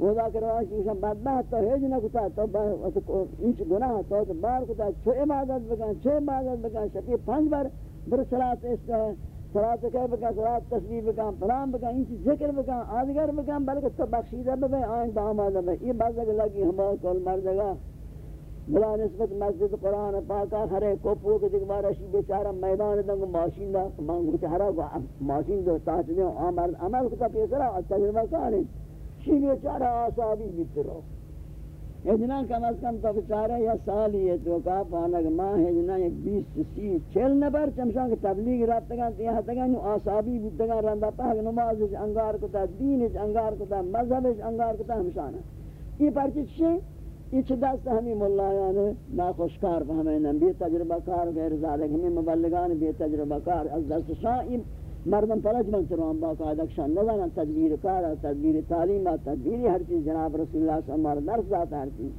وہ دا کروا کہ بدبخت تو ہیج نہ کتا تو انچ گناہ تو بار کتا چھو عبادت بکن چھو عبادت بکن شفی پنج بار بر صلاة اس صلاة کہ بکن صلاة تسبیح بکن پرام بکن انچ ذکر بکن آدھگر بکن، بلکہ تو بخشیدہ بکن، آئین دام دامادہ بکن۔ یہ بات لگی ہمارا کل مردگا بلا نسبت مسجد قرآن پاکا ہرے کوپو کے دیکھ بارا شی بیچارہ میدان دنگ ماشین دا، مانگو چہرہ کو، ماشین دو تاچ دے عمل عمل کتا پیسرا تجربہ کارن شی بیچارہ آسابی بیت رو ہجنا کم از کم تو بیچارہ یا سالی ہے تو کا پانک ماں ہجنا ایک بیس سی چھل نبر چمشان کے تبلیغ رابطہ گا تیہا تگا نو آسابی بیت گا رندہ پاک نماز اس انگار کتا دین اس انگار کتا مذہب اس انگار کتا ہمشانا یہ پرچت شے یہ چھ دست ہمیں ملایان ناخوشکار پہ ہمیں نبی تجربہ کار، غیر ذالک ہمیں مبلغان بھی تجربہ کار۔ از دست شاہ مردم پلج من تروان باقاعدہ شان نظانا تدبیر کار تدبیر تعلیم تدبیری ہر چیز جناب رسول اللہ صلی اللہ علیہ وسلم درس داتا ہر چیز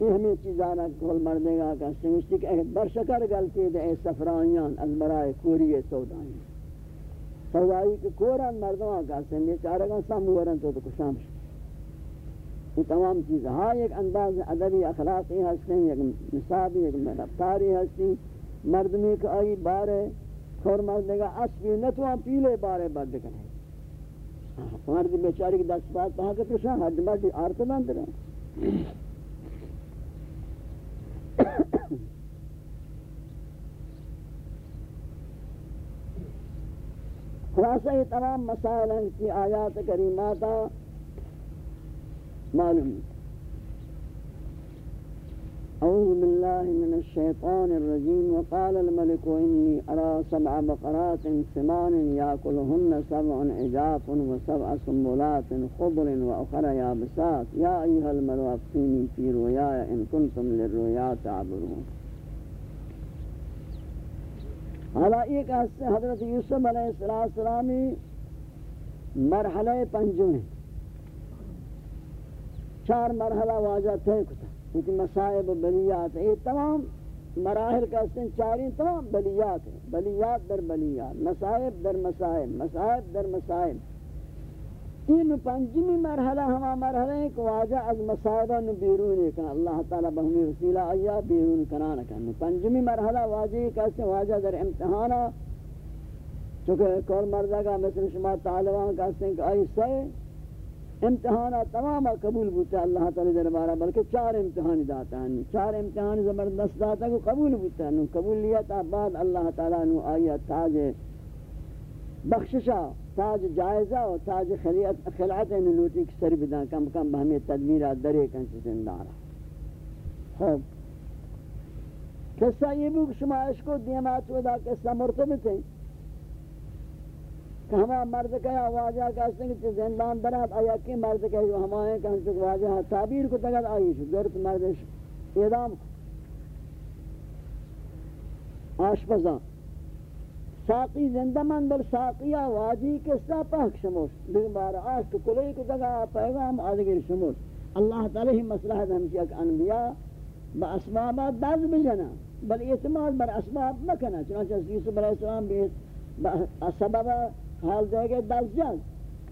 یہ ہمیں چیزانا کھول مردے گا کہ سمجھتی کہ برشکر گلتی دے سفرانیان از برائے کوری سودائیان سودائی کے کوران مردوں کا سن یہ چارہ ورن تو تو شام یہ تمام چیز ہاں ایک انداز ادبی اخلاقی ہستے ایک نصابی ایک رفتاری ہستی مردمی کا آئی بارے کھور مردے گا اسبی نتوان پیلے بارے برد کریں مرد بیچاری کی دست بات پہاں کے پرشان حد مرد آرت بند رہے خلاصہ یہ تمام مسائل ہیں کی آیات کریمات معلوم ہے أعوذ باللہ من الشیطان الرجیم وقال الملك انی أرى سبع بقرات سمان یاکلهن سبع عجاف وسبع سنبلات خضر وأخر یابسات یا ایها الملو فی رویاء إن کنتم للرویاء تعبرون حالا ایک حصہ حضرت یوسف علیہ السلامی مرحلہ پنجم ہے۔ چار مرحلہ واجہ تھے کتا کیونکہ مسائب بلیات یہ تمام مراحل کا حصہ چاریں تمام بلیات ہیں۔ بلیات در بلیات مسائب در مسائب مسائب در مسائب این پنجمی مرحلہ ہما مرحلہ ہے کہ واجہ از مسائبہ نو بیرون کن اللہ تعالی بہمی وسیلہ آیا، بیرون کنانا کن پنجمی مرحلہ واجہ کہتے ہیں، واجہ در امتحانا چونکہ کول مردہ کا مثل شما طالبان کہتے ہیں کہ آئی سے امتحانہ تمام قبول بوتا اللہ تعالی دربارہ، بلکہ چار امتحانی داتا ہے چار امتحانی زبردست داتا ہے قبول بوتا ہے قبول لیا تا بعد اللہ تعالی نو آیا تاج بخششا تاج جائزہ و تاج خلیعت خلعت ان لوٹی کی سر بدان کم کم بہمی تدمیرہ درے کن سے زندارہ خوب قصہ یہ بھی شما عشق و دیمات ودا قصہ مرتبط ہے کہ ہما مرد کہا واجہ کہتے ہیں کہ زندان برات آیا کی مرد کہا جو ہمائیں کہ ہم چک واجہ تعبیر کو تگت آئی شو دورت مردش اعدام آشپزان ساقی زندہ من بل ساقیہ واجی کسا پاک شموش۔ دیکھ بارا، آشت کلی کو تگا پیغام آدگر شموش۔ اللہ تعالی ہی مسئلہ ہے ہمشی کہ انبیاء با اسبابات داز بجنا، بل اعتماد بر اسباب مکنا، چنانچہ یوسف علیہ السلام بھی سبب حال دے گئے دس جل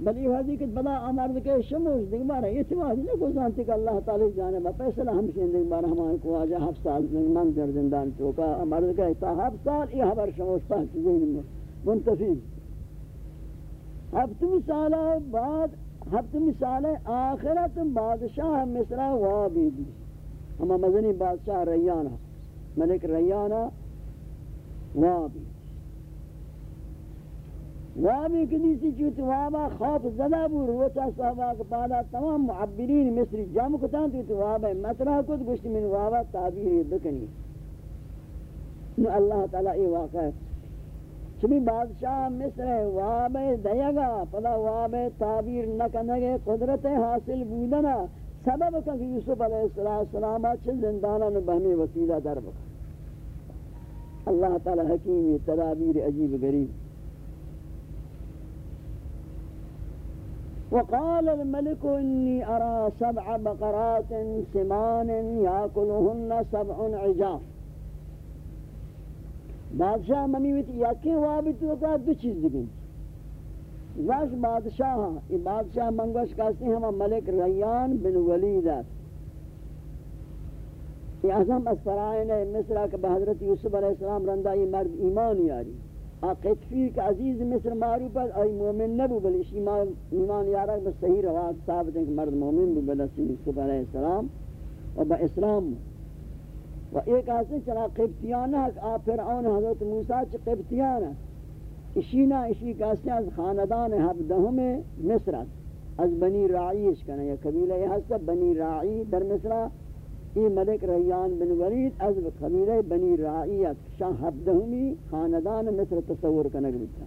بلی حدی کہ بلا امرد کے شموش دیکھ بارا اعتماد نہ کو جانتے کہ اللہ تعالی جانب فیصلہ ہمشی دیکھ بارا ہمارے کو آجا ہفت سال من در زندان چوکا۔ امرد کے تا ہفت سال یہ خبر شموش پاک ذہن میں۔ منتفی ہفت مثال بعد ہفت مثال آخرت بادشاہ مصر وابی دی ہما مدنی بادشاہ ریانہ، ملک ریانہ وابی وابی کدیسی چوتی وابا خوف زدہ بور روچا صحابہ کے پادا تمام معبرین مصری جمع کتان تو وابا مطرح کت گوشتی من وابا تعبیر بکنی. نو اللہ تعالیٰ ای واقع. ہے چمی بادشاہ مصر ہے وابا دیگا پدا وابا تعبیر نکنگے، قدرت حاصل بودنا. سبب کہ یوسف علیہ السلام چھ زندانہ میں بہمی وسیلہ در بکا اللہ تعالیٰ حکیمی تدابیر عجیب غریب. وقال الملك إني أرى سبع بقرات سمان يأكلهن سبع عجاف. بادشاہ ممی ویت یکی وابط وقت دو چیز دکھیں واش بادشاہ یہ بادشاہ منگوش کہتے ہیں ہم ملک ریان بن ولیدت یہ اعظم اسفرائن مصرہ کہ بحضرت یوسف علیہ السلام رندہ یہ مرد ایمان یاری. قطفی کہ عزیز مصر معروف ہے ای مومن نبو بل اسی ایمان یارا بس صحیح روایت ثابت ہے کہ مرد مومن بھی بدسی یوسف علیہ السلام و با اسلام. و ایک حسن چلا قبطیان ہے کہ آپ فرعون حضرت موسیٰ چی قبطیان ہے اسی نا اسی کہتے از خاندان حبدہم مصرت از بنی راعیش کنا، یا قبیلہ یہ حسن بنی راعی در مصرت یہ ملک ریان بن ولید از قبیلہ بنی رائیت شاہ حبدہمی خاندان مصر تصور کنگ بتا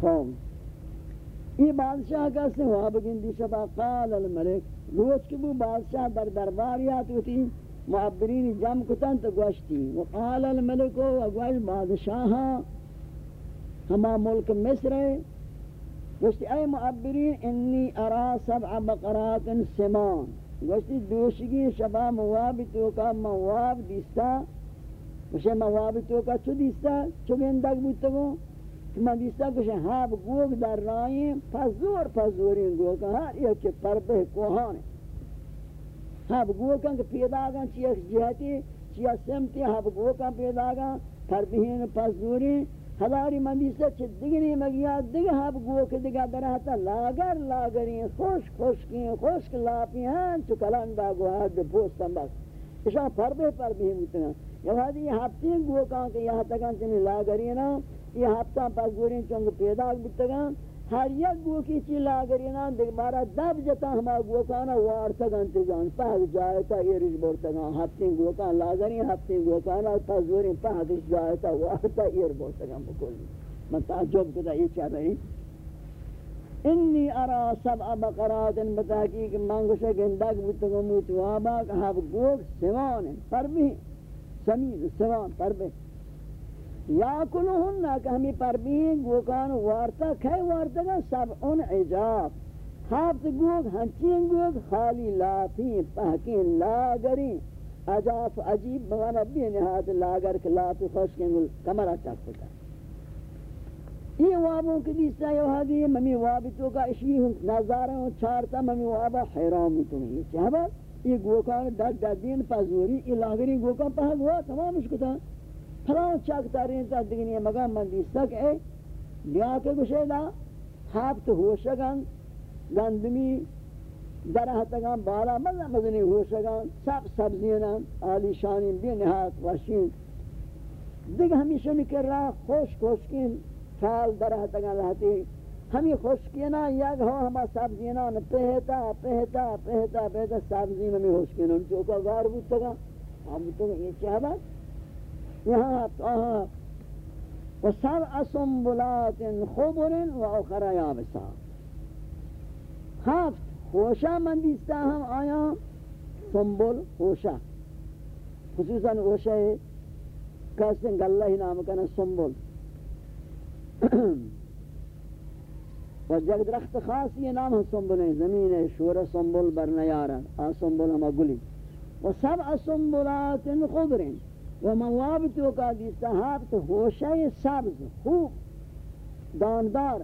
خوم یہ بادشاہ کا سے ہوا بگندی شبا قال الملک روچ کبو بادشاہ در درباریات ہوتی معبرین جم کتن تو گوشتی. وقال الملک و گوش بادشاہ ہما ملک مصر ہے گوشتی، اے معبرین، انی ارا سبع بقرات سمان. گوشتی، دوشگی شبا مواب توکا، مواب دیستا. گوشتی، مواب توکا چو دیستا؟ چو گندگ بودتا گو کہ من دیستا، گوشتی، ہاب گوگ در رائیں پزور پزورین گوگا. ہر یک پربہ کوہان. ہاب گوگا کہ پیدا گا چیہ جہتی چیہ سمتی، ہاب گوگا پیدا گا پربہین پزورین ہزاری مندیسہ چھ دگنی مگیا دگہ ہب گو کے دگا درہتا لاگر لاگرین خوش خوش کین خوش لاپی ہیں چو کلندہ گو ہد پوستن بس اشان پر بے پر بھی متنا یہ وادی یہ ہفتی گو کان کہ یہاں تکن چنی لاگرین یہ ہفتہ پر گورین چونگ پیدا بتگن ہر یک گو کی چی لاگرینا دیکھ بارا دب جتا ہما گو کانا وارتا گنتے جان پہد جائتا ایرش بورتا گا ہفتین گو کان لاگرین ہفتین گو کانا تزورین پہدش جائتا وارتا ایر بورتا گا بکلی من تعجب کتا یہ چاہ رہی انی ارا سبع بقرات بتحقیق منگوشا گندگ بودتا موتوابا کہ ہب گوگ سوان پر بھی سمین سوان پر بھی یا کلوہن کہ ہمیں پر پربین گوکان وارتا کھائی وارتا گا سب ان عجاب. ہافت گوگ ہنچین گوگ خالی لافین پہکین لاگرین عجاف، عجیب بغانا بھی نہایت لاگر کے لافی خوش کے گل کمرہ چک پتا یہ وابوں کی دیستا یہ حدی ممی وابتوں کا اشوی ہوں نظارہ ہوں، چارتا ممی وابا حیرام تو یہ چاہبا یہ گوکان داد دادین پازوری یہ لاغری گوکان پہا گوا تمام اس کتا پھلاؤں چاک تارین تا دگنی مگام من دیستا کہ اے بیا کے گوشے دا ہافت ہوشگان، گندمی، درہتگان، بالا مزا مزنی ہوشگان، سب سبزینان، آلی شانین بھی نہات وشین دیکھ ہمیشہ نکر رہا خوش خوشکین پھال درہتگان لہتی۔ ہمیں خوشکینا یک ہو ہما سبزینا پہتا پہتا پہتا پہتا سبزی میں خوشکینا ان چوکا غار بودتا ہم بودتا یہ چاہ بات یہاں آہاں وسبع سنبلات خضر واخرى يابسات ہفت خوشا من دیستا ہم آیا؟ سنبل خوشا خصوصا خوشا ہے کہتے ہیں گلہ ہی نام کنا سنبل و جگ درخت خاص یہ نام ہے سنبل ہے زمین ہے شور سنبل برنیارا آ سنبل ہما گلی. و سبع سنبلات خضر و موابتو کا دیستا ہفت خوشا سبز خوب داندار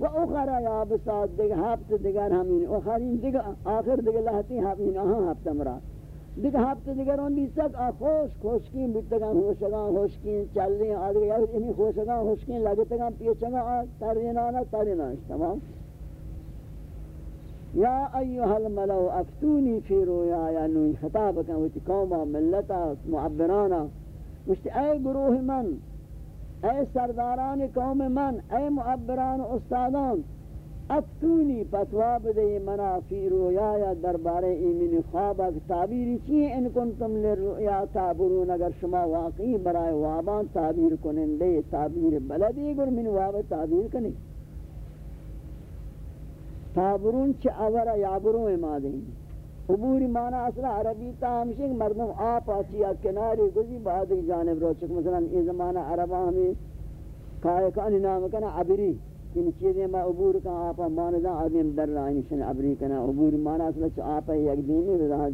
و اخرى یا بسات دیگر ہفت دیگر ہمین اخرین دیگر آخر دیگر لہتی ہمین، آہاں ہفت مراد دیگر ہفت دیگر ان بھی سک خوش، خوشکین بیتگان ہوشگان ہوشکین چل رہی ہیں آدھگر یا امی یعنی خوشگان ہوشکین لگتگان پیچنگان ترینانا ترینانا تمام۔ یا ایوہ الملو افتونی فی رویا یا نوی خطاب کن ویتی قوما ملتا معبرانا مشتی اے گروہ من اے سرداران قوم من اے معبران استادان، افتونی فتوا بدے منا فی رویا دربار ایمین خواب. تعبیری چیئے ان کنتم لرؤیا تعبرون؟ اگر شما واقعی برای وابان تعبیر کنندے تعبیر بلدی گر من واب تعبیر کنی. تعبرون چھ اورا یابرون امادیں عبوری معنی اصلا عربی تا ہمشہ مردم آپ آچی کناری گزی بعد جانب رو چک مثلا یہ زمانہ عربہ ہمیں کائے کانی نام کنا عبری. ان چیزیں میں عبور کا آپا ماندہ آدم در رہا شن عبری کنا عبوری معنی اصلا چھ آپا یک دینی رہا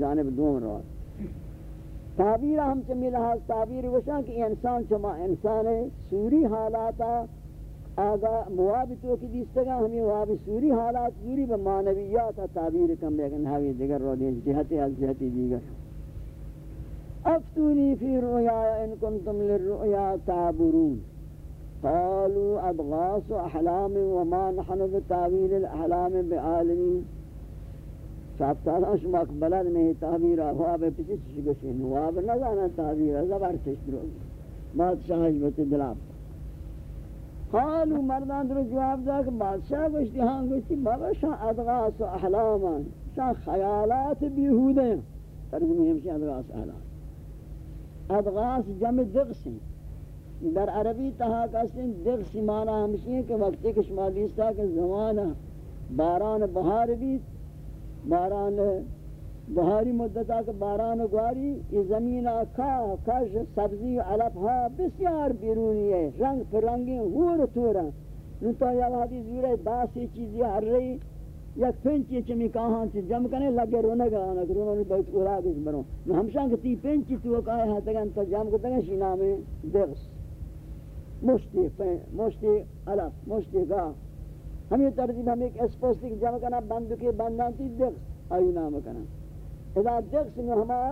جانب دوم رو. تعبیر ہم چمی لحاظ تعبیر وشا کہ انسان چما انسان سوری حالاتا آگا موابتو کی دیستگا ہمیں وابی سوری حالات سوری بمانویات تعبیر کم لیکن ہاوی دیگر رو دین جہتی از جہتی دیگر. افتونی فی رؤیا ان کنتم للرؤیا تعبرون. قالوا ادغاس احلام وما نحن بتاویل الاحلام بعالمین. تعالی شما بلد نہیں تعبیر خواب پیچھے چشگشین واب نزانا تعبیر زبر چشدرو بادشاہش بچے دلاب. قالوا مردان در جواب دا کہ بادشاہ گوشتی ہاں گوشتی بابا شاہ ادغاس و احلاما شاہ خیالات بیہودے ہیں ترجمہ ہمشی ادغاس احلام. ادغاس جمع دغسی. در عربی تہا کسن دغسی مانا ہمشی ہے کہ وقتی کشما دیستا کہ زمانہ باران بہار بیت، باران بہاری مدتا کہ باران گواری، یہ زمین آکھا، کش سبزی علف ہا بسیار بیرونی ہے، رنگ پر رنگی ہور تورا نتا یا وحدی زورے باسی چیزی ہر رہی یک پنچی چمی کہاں چی جم کنے لگے رونے گا آنا، کہ رونے بیت اولا کس بروں۔ نو ہمشان کہ تی پنچی تو کہا ہے، تگن تا جم کو تگن شینا میں درس مشتی پین مشتی علف، مشتی گاہ ہمیں ترجیب ہم ایک اسپوسٹک جم کنا بندکی بندان تی درس آئی نام کنا۔ اذا دقس میں ہما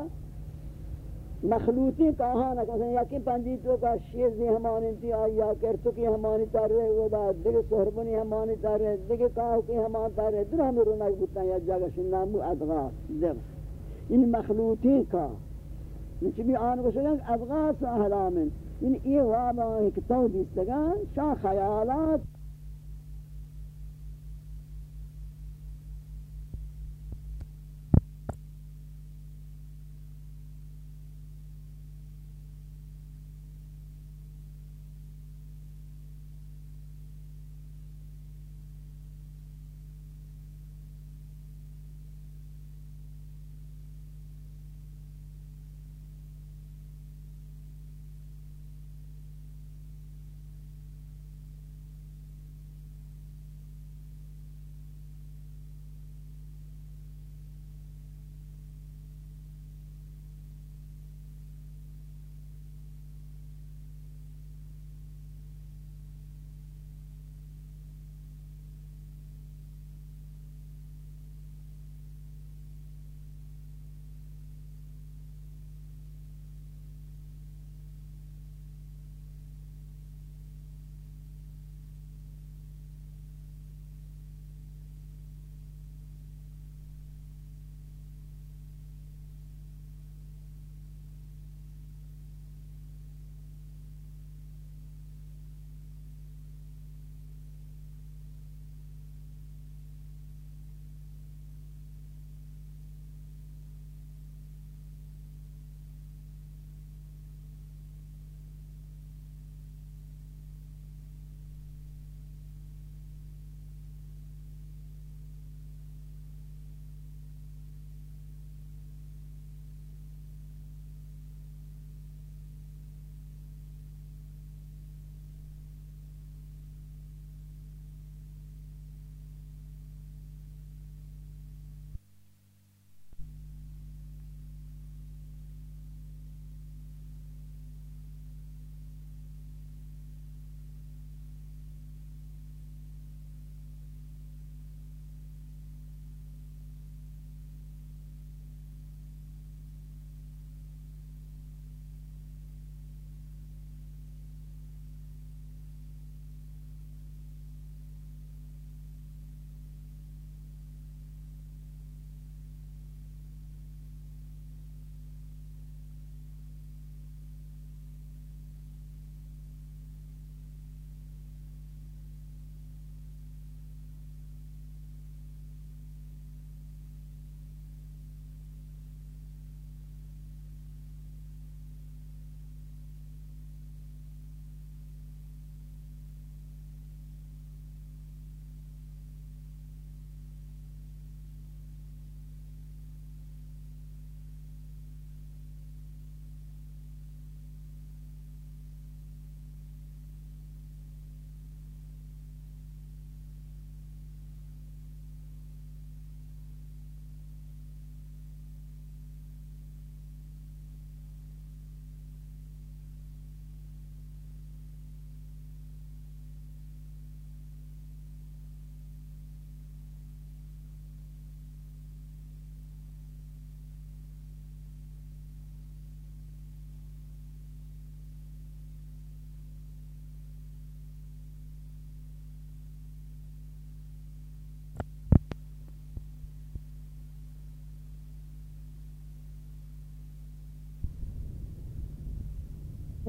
مخلوطی کہاں نہ کہ یکی پنجی تو کا شیر دی ہمانی تی آئی، یا کرتو کی ہمانی تار رہے، وہ ودا دیگه سہربنی ہمانی تار رہے دیگه کاہو کی ہمان تار رہے در ہمیں رونک بودتا یا جگہ جاگا شنامو ادغاس دقس ان مخلوطی کا۔ نچی بھی آن کو شکن ادغاس احلامن ان ای وابا ایک تو دیستگان، شاہ خیالات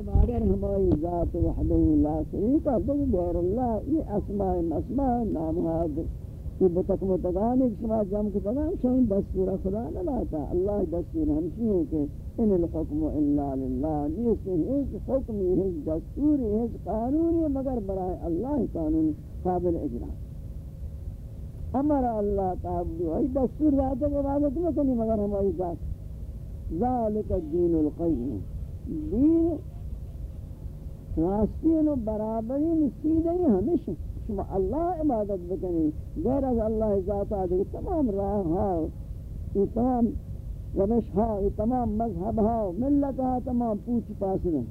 اگر ہماری ذات وحدہ لا شریک ہے تو غیر اللہ یہ إيه أسماء مسما نام حد یہ إيه بتک متگان ایک سما جام کو بنا شان دستور خدا نہ لاتا اللہ دستور ہم سے کہ إن الحكم إلا لله. یہ ایک حکم ہے دستور ہے قانون ہے مگر برائے اللہ قانون قابل اجرا أمر اللہ تعالی ہے دستور ذات کے عبادت نہ کرنی مگر ہماری ذات. ذالک الدین القیم دین راستین و برابرین سیدھے ہمیشہ شما. اللہ عبادت بکنی غیر از اللہ ذات آدھے تمام راہ ہاں یہ تمام روش ہاں یہ تمام مذہب ہاں ملت ہاں تمام پوچھ پاس رہے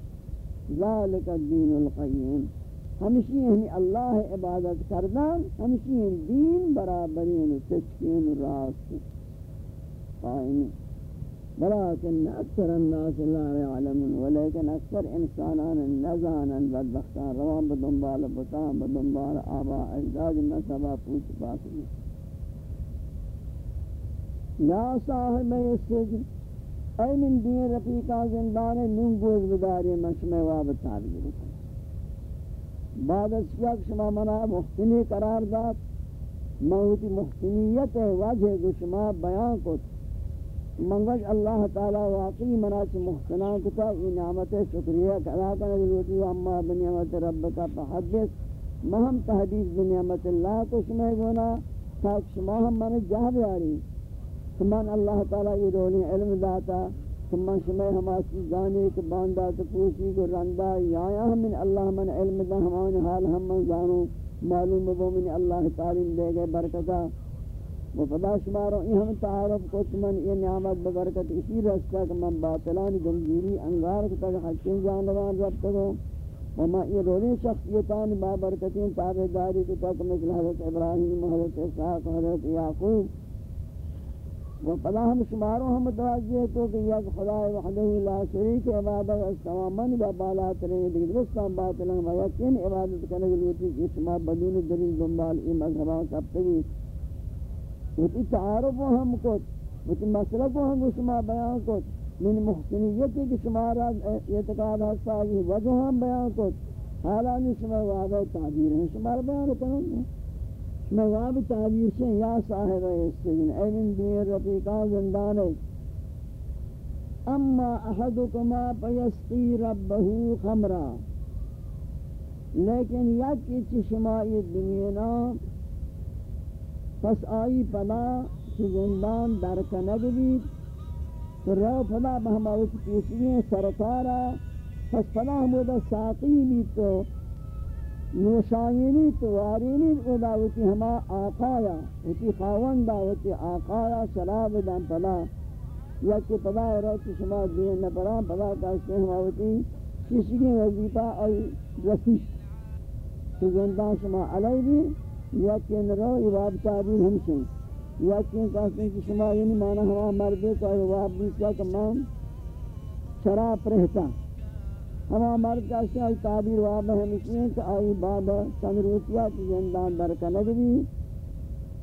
ذالک الدین القیم. ہمشی ہمیں اللہ عبادت کردن ہمشی یعنی دین برابرین تشکین راست. قائمین ولكن أكثر الناس لا يعلمون ولكن أكثر إنسانان نزانا بدبختان، روان بدنبال بطان بدنبال آباء أجداد نسبا پوچ باسي يا صاحب السجن أي من دين رفيقا زندان ننگوز بداري مشمع واب تعبير بعد اشیاء شما منا محسنی قرار داد موتی محسنیت وجہ شما بیان کو منگش اللہ تعالی واقعی مناچ محسنان کتا ای نعمت شکریہ کلا کنگ لوٹی و اما بنعمت ربکا فحدث مہم تحدیث بنعمت اللہ کو شمع گونا تاک شما ہم من جہ بیاری سمان اللہ تعالی یہ رولی علم داتا سمان شمع ہماسی جانے کے باندھا تپوسی کو رندہ یا یا ہم من اللہ من علم دا ہمان حال ہم من جانو معلوم بو من اللہ تعلیم دے گئے برکتہ وہ فدا شمارو یہ ہم تعارف کو من یہ نعمت ببرکت اسی رستہ کہ من باطلان جمجیری انگار کو تک حقین جانوان رب تکو وما یہ رولی شخصیتان بابرکتین تابداری کو تک مثل حضرت ابراہیم حضرت اسحاق حضرت یعقوب وہ فدا ہم شمارو ہم متوجہ تو کہ یک خدا وحدہ لا شریک عبادت استوامن و بالات رہے دیکھ رستان باطلان و یقین عبادت کرنے کے لیے شما بدون دلیل دنبال ای مذہبان سب تگی وتی تعارف ہم کو وتی مسئلہ کو ہم شما بیان کو، من محسنیت کی شما را اعتقاد ہستا ہے وجہ ہم بیان کو۔ حالان شما وعدہ تعبیر ہے شما بیان کروں شما وعدہ تعبیر سے یا صاحب السجن اے من دیر رفیقان زندان اما احدکما فیسقی ربه خمرا۔ لیکن یک شما یہ دنیا پس آئی پدا کہ زندان در کنگ بید تو رو پدا بہماوچ پیسییں سرکارا. پس پدا ہمودا ساقی بید تو نوشائنی تو وارینی ادا ہوتی ہما آقایا ہوتی خاوندا ہوتی آقایا شراب دن پدا یا کہ پدا رو کہ شما دین نپرا پدا کہتے ہیں ہما ہوتی کسی کی وظیفہ آئی رسیش. تو زندان شما علی بھی یا کن رو ایواب تعبیر ہمشن یا کن کہتے ہیں کہ شما یعنی مانا ہوا مردے کو کا ایواب بیسا کمان شراب رہتا ہما مرد کہتے ہیں تعبیر واب ہمشن کہ آئی باب تنروسیا کی زندان برکنگ بھی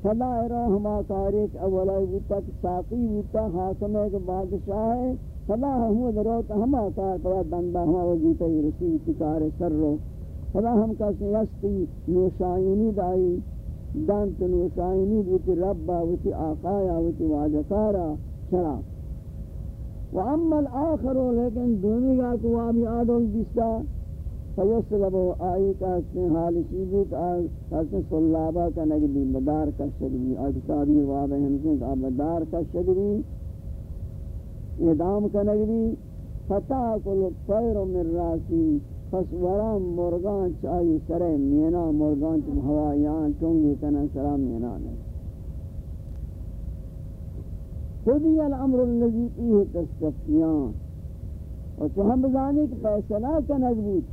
فلا ارا ہما تاریخ اولا بوتا کہ ساقی بوتا حاکم ایک بادشاہ ہے فلا ہمو دروت ہما کار پر بندہ ہما وزیتا ہی رسیل کار سر رو خدا ہم کا سیستی نوشائنی دائی دانت نوشائنی بوتی ربا بوتی آقایا بوتی واجکارا چرا؟ و اما الآخر لیکن دونی کا قوامی آدم دستا فیصلب و آئی کا اسنے حال شیدی کا اسنے صلابہ کا نگلی بدار کا شدری اجتابی واضح ہمشن کا بدار کا شدری ادام کا نگلی فتاکل الطیر من راسی پس ورام مرغان چاہی سرے مینا، مرغان چم ہوایان چونگی کنن سرام مینا نے۔ خودی الامر اللذی ایہ تستفتیان۔ اور تو ہم بزانی کہ فیصلہ کنگ بود۔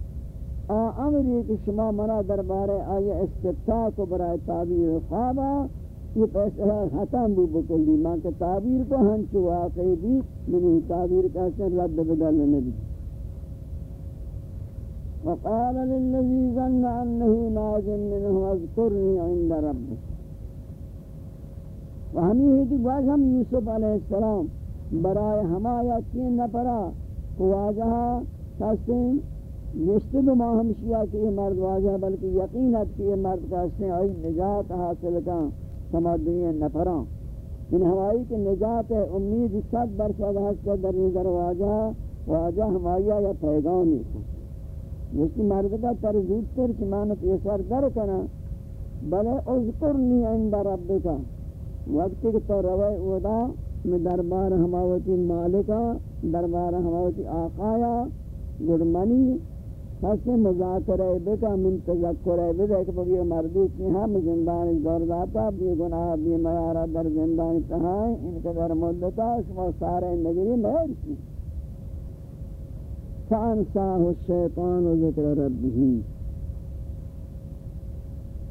آ امری کہ شما منا دربارے آئے استفتاہ کو برای تعبیر خوابا، یہ فیصلہ ختم بھی بکلی۔ ماں کہ تعبیر کو ہنچو واقعی بھی، منی تعبیر کہتے ہیں رد بدل نبی۔ وقال للذي ظن أنه ناج منه اذكرني عند ربك. وہمی ہی تھی واجہ ہم یوسف علیہ السلام برائے ہما یقین نہ پرا کو واجہ کہتے ہیں نشتے دو ماہ ہمشیہ کہ یہ مرد واجہ، بلکہ یقینت کہ یہ مرد کہتے ہیں، آئی نجات حاصل کا سمادنی نفران یعنی ان ہمائی کے نجات ہے، امید صد برس ادھاس کا در نظر واجہ واجہ ہمایا یا پیغامی کو جس کی مرد کا ترزود تر چمانت یہ سر در کنا بلے اذکرنی عند ربکا وقت کہ تو روے اودا میں دربار ہماوتی مالکا دربار ہماوتی آقایا گرمانی پس مذاکرہ بکا من تذکرہ بکا کہ بگی مردی کی ہم زندان دور داتا بھی گناہ بھی میارہ در زندان تہائیں ان کے در مدتا شما سارے نگری مہر کی فانساہ الشیطان ذکر ربہی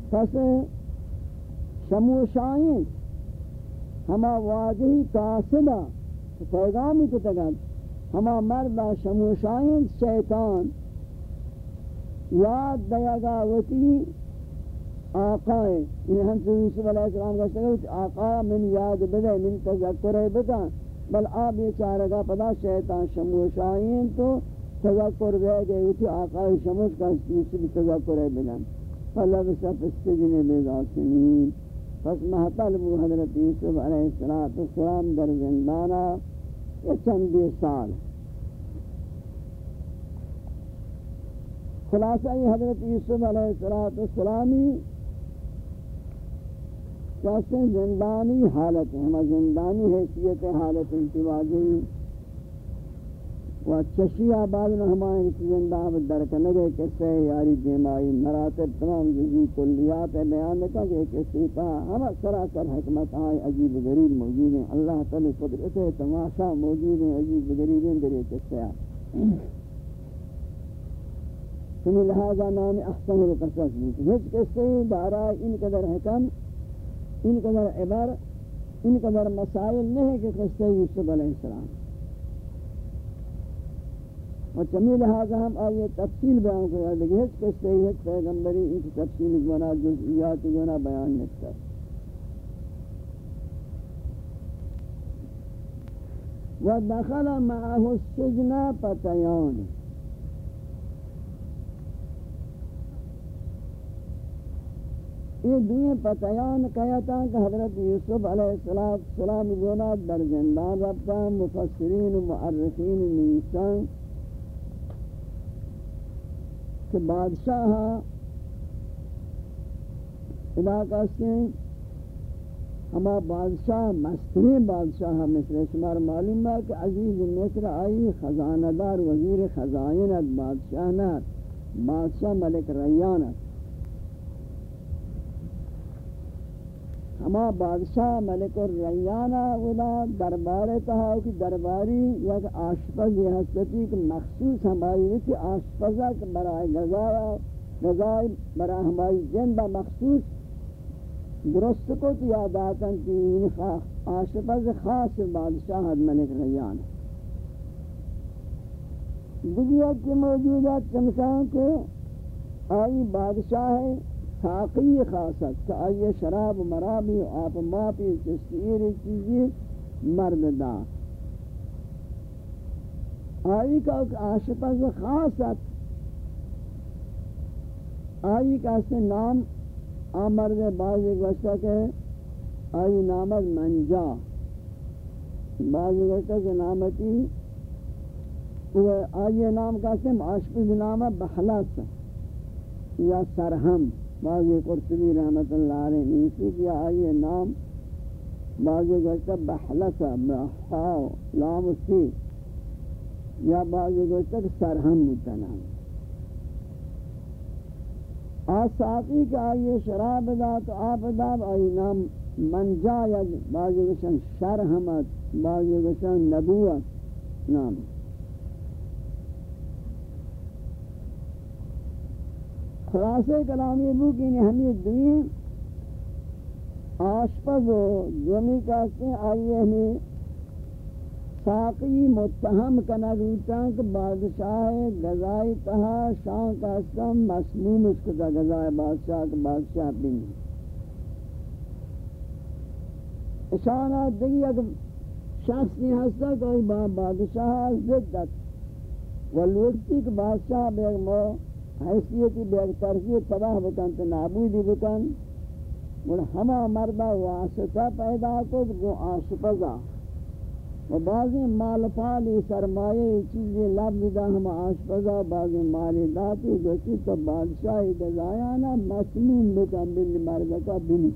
پس شموشائیں ہما واجہی قاسدہ پیغامی کو تگد ہما مردہ شموشائیں شیطان، یاد دیگا وطی آقائے انہیں ہم سے یوسف علیہ السلام کا سکتے آقا من یاد بدے، من تذکر بکا بل آپ یہ چاہ پدا شیطان شموشائیں تو تذکر دے گئے وطی آقای شموش کا یوسف تذکر ہے بلن فلبس في السجن بضع سنين پس محطلبو حضرت یوسف علیہ السلام در زندانا یہ چندی سال۔ خلاصہ یہ حضرت یوسف علیہ السلامی کہتے ہیں زندانی حالت ہے، ہمیں زندانی حیثیت حالت انتواجی و چشی آباد میں ہمارے زندہ درک نگے کسے یاری دیمائی مراتب تمام جزی کلیات بیان لکھا کہ کسی پا ہم سراسر حکمت آئی عجیب غریب موجود ہیں۔ اللہ تعالی قدرت تماشا موجود ہیں، عجیب غریب ہیں در کسے آئی سنی لہذا نام احسن القصص بھی۔ ہیچ کسے دارا ان قدر حکم، ان قدر عبر ان قدر مسائل نہیں کہ قصہ یوسف علیہ السلام۔ اور چمی لہذا ہم آئیے تفصیل بیان کرا لگے ہیچ کس صحیح پیغمبری ان کی تفصیل گونا جزئیات گونا بیان نکتا ودخل معه السجن فتيان یہ دوئے پتیان کہتا کہ حضرت یوسف علیہ السلام گونا در زندان ربتا مفسرین و معرخین نیسان کہ بادشاہ ہاں، علاقہ سے ہما بادشاہ مستری بادشاہ ہاں، مصر شمار معلوم ہے کہ عزیز مصر آئی، خزانہ دار، وزیر خزائنت، بادشاہ نہ، بادشاہ ملک ریانت ہما بادشاہ ملک الریانہ ولا دربار تہا کہ درباری یک آشپز یہ ہستی کہ مخصوص ہماری وچ آشپزہ کہ برای غذا غذا برای ہماری زندہ مخصوص درست کو تو یاد آتا کہ آشپز خاص بادشاہ ملک ریان دیگر کی موجودات چمسان کے آئی بادشاہ ہے ساقی خاصت کہ آئیے شراب مرابی آپ ماپی چستیر چیزی مرد دا۔ آئی کا آشپز خاصت آئی کا سے نام آمرد بعض گوشتا کہ آئی نامت منجا۔ بعض گوشتا کہ نامتی آئی نام کا سے آشپز نام بحلت یا سرہم۔ بعض قرطبی رحمت اللہ علیہ نیسی کیا آئیے نام بعض گوشتا بحلسا بحاو لام سی یا بعض گوشتا سرہم متنام آج ساقی کا آئیے شراب دا تو آپ دا آئی نام منجا یا بعض گوشتا شرحمت بعض گوشتا نبوت نام خلاصے کلامی بو کی نے ہمیں دوئیں آشپز و جمی کہتے ہیں آئیے ہمیں ساقی متہم کنا کنگوتا کہ بادشاہ گزائی تہا شاہ کا سم مسموم اس کو تا گزائی بادشاہ کہ بادشاہ بین اشارات دیگی اگر شخص نہیں ہستا کوئی بادشاہ زدت والوقتی کہ بادشاہ بیگ مو حیثیتی بیگ ترسی تباہ بکن، تو نابودی بکن اور ہما مردہ واسطہ پیدا کو گو آشپزا و بعضی مال پالی سرمایہ چیزی لب دا ہم آشپزا بعضی مالی داتی گوچی تو بادشاہی گزایانا مسموم بکن بلی مردہ کا بلی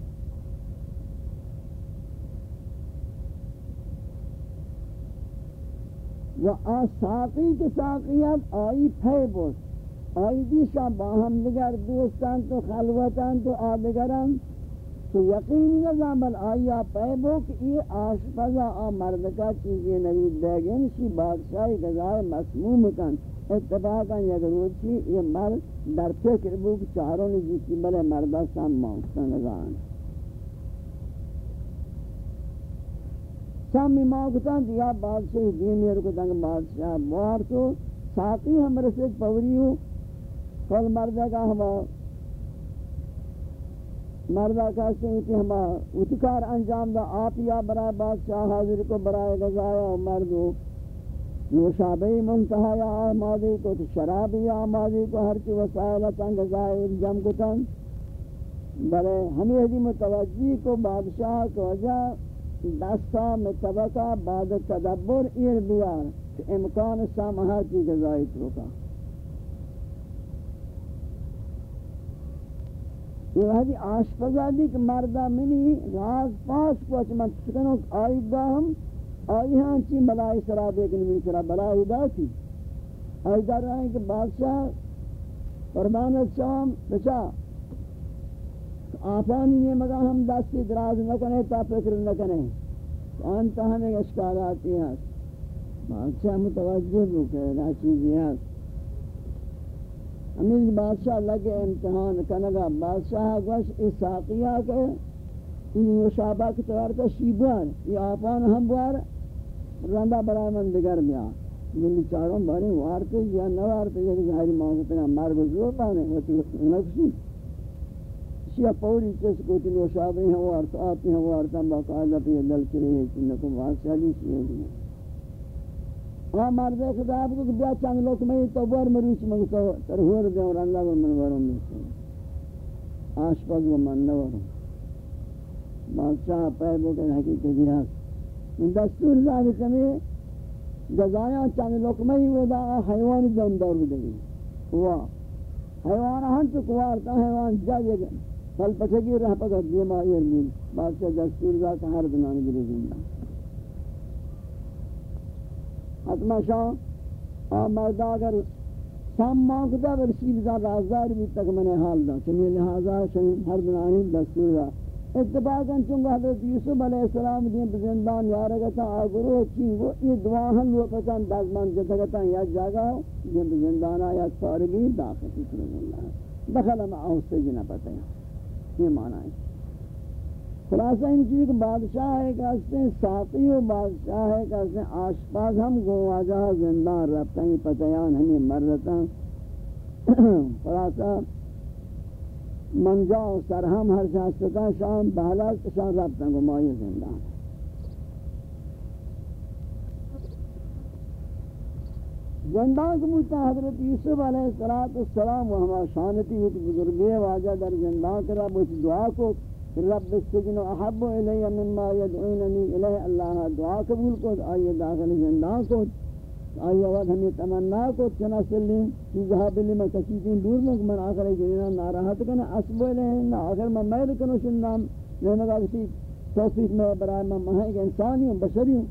و آ ساقی کے ساقیت آئی پھے بوس. آئی دیشا باہم دگر دوستان تو خلوتان تو آدگران تو یقین نظام بل آیا پہ بوک یہ آشپزا آ مرد کا چیزیں نوید دے گئے نشی بادشاہی گزائے مسموم کن۔ اتفاقا یک روچی یہ مرد در فکر بوک چاروں نے جیسی بلے مردہ سام مانگتا نظام سامی مانگتا دیا بادشاہی دین میرے کو دنگ بادشاہ بوار تو ساتھی ہم رسید پوری ہو کل مردہ کا ہمارا مردہ کہتے ہیں کہ ہما اتکار انجام دا آپ یا برائے بادشاہ حاضر کو برائے گزایا مردو نوشابہی منتحہ یا آمادی کو، تو شرابی آمادی کو، ہر کی وسائلتاں گزائے جم کتن بلے ہمیں حدی متوجی کو بادشاہ کو وجہ دستا متبقہ بعد تدبر ایر بیار کہ امکان سامحہ کی گزائی روکا یہ ہے آشپزادی کہ مردہ منی راز پاس کو اچمت سکنو آئی دا ہم آئی ہاں چی ملائی سرا دیکھنے میں سرا بلائی دا تھی آئی دا رہا ہے کہ بادشاہ فرمانت شام، بچا، آفانی یہ مگا ہم دستی دراز نہ کریں تا فکر نہ کریں انتا ہمیں اشکالاتی ہیں بادشاہ متوجہ بھی کہ نا چیزی ہیں ہمیں بادشاہ لگے امتحان کنگا، بادشاہ گوش اس ساقیہ کے ان مشابہ کی طور کا شیبوان، یہ آپان ہم بوار، رندہ برای من دگر میا گلی چاروں بارے وارتے یا نوارتے یا ظاہری موقع مرگ زور پانے ہوتی نفسی۔ شیعہ پوری کس کو تین مشابہ ہیں وارتا آتی ہیں وارتا باقاعدہ پہ دل چلے ہیں چنکم واسعہ لی شیعہ دیا ہاں مرد خدا کو بیا چنگ لوک میں تو بار مریچ من کو تر ہور دے اور اللہ کو من ورم میں آش پاس وہ من نہ ورم۔ بادشاہ پہ بو کہ حقیقت دیا من دستور زاد کمی جزایا چنگ لوک میں وہ دا حیوان دم دور دے۔ ہوا حیوان ہن تو کوار تا حیوان جا جے پل پچگی رہ پگا دیما ایر مین بادشاہ دستور زاد ہر دنان گری زندہ حتما شاہ آمردہ اگر سام مانگتا برسی بزار رازدار بھی تک میں نے حال دا چنی لہذا چنی ہر دنانی دستور دا۔ اتباقاً چونکہ حضرت یوسف علیہ السلام دین بزندان یارگتا آگرو چین وہ یہ دعاہن وقتا دازمان جتگتا یا جاگا دین بزندانا یا سارگی داخل سکر اللہ۔ دخل معاہو سجنہ پتہ یہ معنی ہے۔ خلاصہ ان چیز کہ بادشاہ ہے کہ اس نے ساقی و بادشاہ ہے کہ اس نے پاس ہم گو آجا زندان ربتا ہی پتیان ہمیں مرتا خلاصہ منجا و سرہم ہر شاستتا شام بہلا شان ربتا گو مائی زندان۔ زندان کو حضرت یوسف علیہ السلام و ہما شانتی ہوتی بزرگی واجہ در زندان کرا بہت دعا کو رب السجن أحب الی مما يدعونني الیہ اللہ دعا قبول کو آئیے داخل زندان کو آئیے وقت ہمیں تمنا کو چنا سلیں کی ذہاب لی میں کسیتین دور میں من آخر جنینا ناراحت کنا اسبو الیہن آخر میں مید کنو شنام لینا گا کسی توفیق میں برای میں مہنگ انسانی بشری ہوں.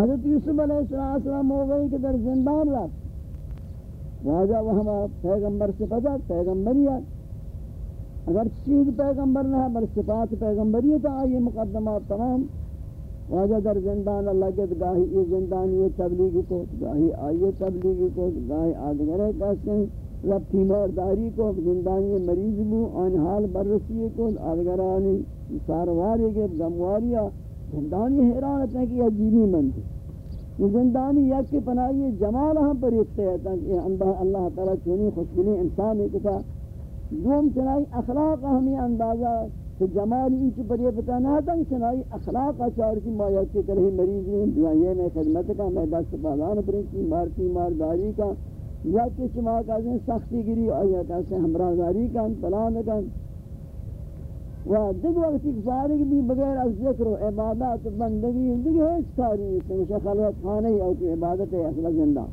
حضرت یوسف علیہ السلام ہو گئی کہ در زندان رب واجہ وہ ہمارا پیغمبر سے پتا پیغمبریت اگر چیز پیغمبر نہ ہے بل صفات پیغمبریت آئی مقدمات تمام۔ واجہ در زندان اللہ کے گاہی یہ زندان یہ تبلیغی کو گاہی آئیے تبلیغی کو گاہی آدگرے کہتے ہیں۔ رب تیمارداری کو زندانی مریض بو آن حال بررسی کو آدگرانی سارواری کے گمواریا زندانی حیرانت ہے کہ یہ عجیبی مند ہے۔ زندانی یک کی پناہی جمال ہم پر یکتے ہیں تاکہ اللہ تعالیٰ چونی خوشبلی انسان ہے کتا دوم چنائی اخلاق ہمیں اندازہ تو جمال ایچ پر یہ پتہ نہ تھا چنائی اخلاق اچار کی مایا کے کرے مریض ہیں، دعائیں میں خدمت کا، میں دست پالان پرنچی مارتی مارداری کا۔ یا کہ چما کا سختی گری، آیا کیسے ہمراہداری کا، پلان کا۔ و دیکھ وقت ایک فارغ بھی بغیر از ذکر و عبادات بندگی دیکھ ہے اس کاری سے خلوت خانہ ہی او عبادت ہے اصلا زندہ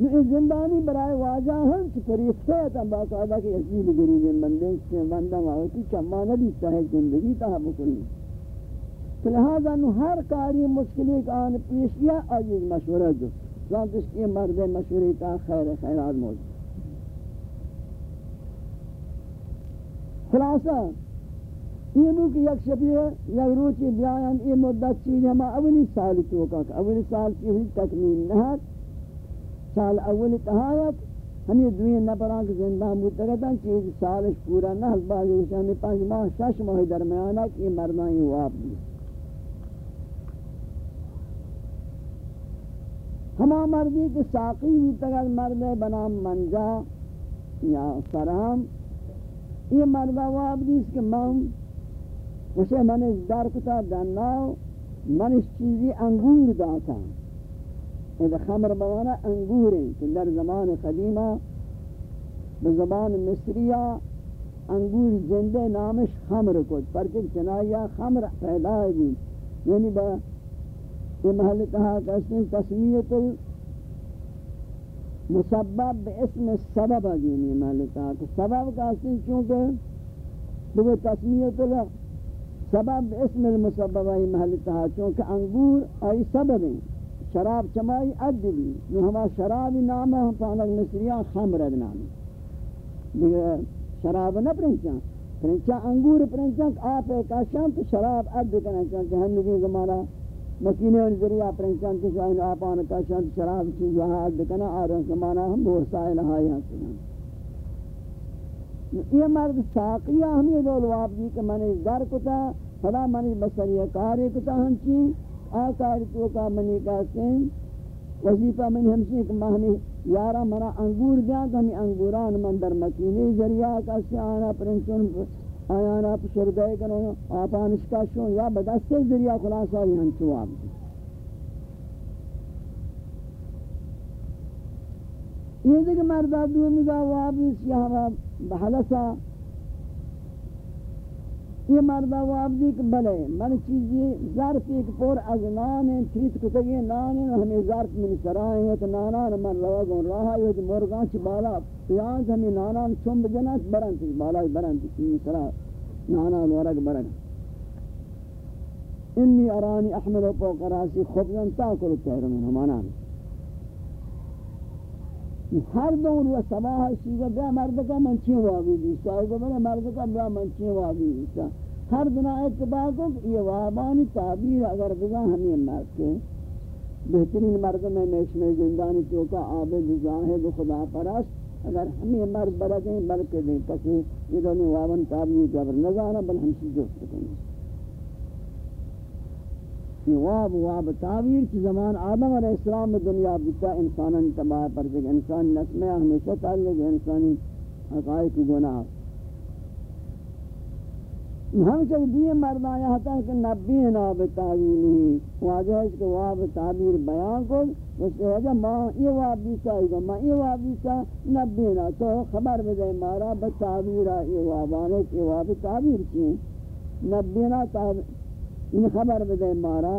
یہ زندانی برائے واجہ ہیں کہ فریفتہ ہے تم باقاعدہ کہ عزیز گریب بندے سے بندہ ماہوتی چما نبیتا ہے زندگی تاہ بکنی۔ تو لہذا نو ہر کاری مشکلی کا آن پیشیا آئی مشورہ جو سانت اس کی مرد مشوری تا خیر خیرات موجود۔ خلاصہ، یہ نو کہ یک شبیہ، یک روچی بیان، یہ مدت چیز ہما اولی سال توکا اولی سال کی ہوئی تکمیل نہت سال اول تہایت ہمیں دوئی نپران کے زندہ متگتا چیز سالش پورا نہ حض بازی وشانی پانچ ماہ شش ماہ درمیانا کہ یہ مردان ہی واب دی ہما مردی کے ساقی تگل مرد بنام منجا یا سرام یہ مردہ واب دی اس کے من وشے من اس در کتا دناو من اس چیزی انگور داتا اذا خمر بوانا انگور ہیں کہ در زمان قدیمہ بزبان مصریہ انگور جندے نامش خمر کت پرچک چنائیہ خمر پیدا ہے یعنی با یہ محل کہا کہ اس نے تسمیت مسبب باسم السبب یعنی محل کہا کہ سبب کا اس نے چونکہ وہ تسمیت سبب اسم المسبب ہے محل کہا چونکہ انگور آئی سبب ہیں شراب چمائی اد بھی نو ہما شراب نام ہم پانک مصریان خمر اد نام شراب نہ پرنچاں پرنچاں انگور پرنچاں، آپ ایک آشان تو شراب اد کرنا چاہتے ہیں نگی زمانہ مکینے ان ذریعہ پرنچاں تو شاہن آپ آنک آشان تو شراب چیز وہاں اد کرنا آرہا زمانہ ہم بورسائل ہائی ہاں یہ مرد ساقیہ، ہم یہ دول واب دی جی کہ منی در کتا، فلا منی بسری کاری کتا ہم چین۔ آکار تو کا منی کہتے ہیں وظیفہ منی ہمشی کہ مہمی یارا منا انگور دیا کہ ہمیں انگوران من در مکینی ذریعہ کسی آنا پرنچون آیانا پشردائی کنو آپانشکا شون یا بدست ذریعہ خلاصا ہی ہنچو آپ دی یہ دیکھ مردہ دو نگاہ وابی سیاہ بحلسا یہ مردہ وہ عبدی کہ بلے من چیزی ظرف ایک پور از نان ہیں چیت کتگی نان ہمیں ظرف من سرائیں ہیں تو نانان من روگن راہا یہ جو مرگان چی بالا پیانت ہمیں نانان چون بجنات برنتی بالا برنتی چیزی سرا نانان ورگ برن۔ انی ارانی احمد و پوک راسی خبزن تاکر تیرم من ہمانان ہر دور و سباہ شیگا بیا مرد کا منچی وابی دیستا ہے بلے مرد کا بیا منچی وابی دیستا ہر دنا اتباع کو یہ وابانی تعبیر اگر بگا ہمیں مرد کے بہترین مرد میں نیشن زندانی چوکا عابد زاہد خدا پرست اگر ہمیں مرد برکیں بلکہ دیں تکی یہ دونی وابن تعبیر جبر نظارہ بل ہم سے جو سکیں کہ واب واب تعبیر کی زمان آدم علیہ السلام دنیا بتا انسانا تباہ پر جگ انسان نسمہ ہمیشہ تعلق انسانی حقائق گناہ۔ ہم سے دیئے مرد آیا تھا کہ نبینا بتعویلی واجہ ہے کہ واب تعبیر بیان کو اس کے وجہ ماں یہ واب بیسا ہے ماں یہ واب بیسا نبی نبینا تو خبر بدے مارا بتعبیرہ یہ وابانے کہ واب تعبیر کی نبینا تعبیر ان خبر بدے مارا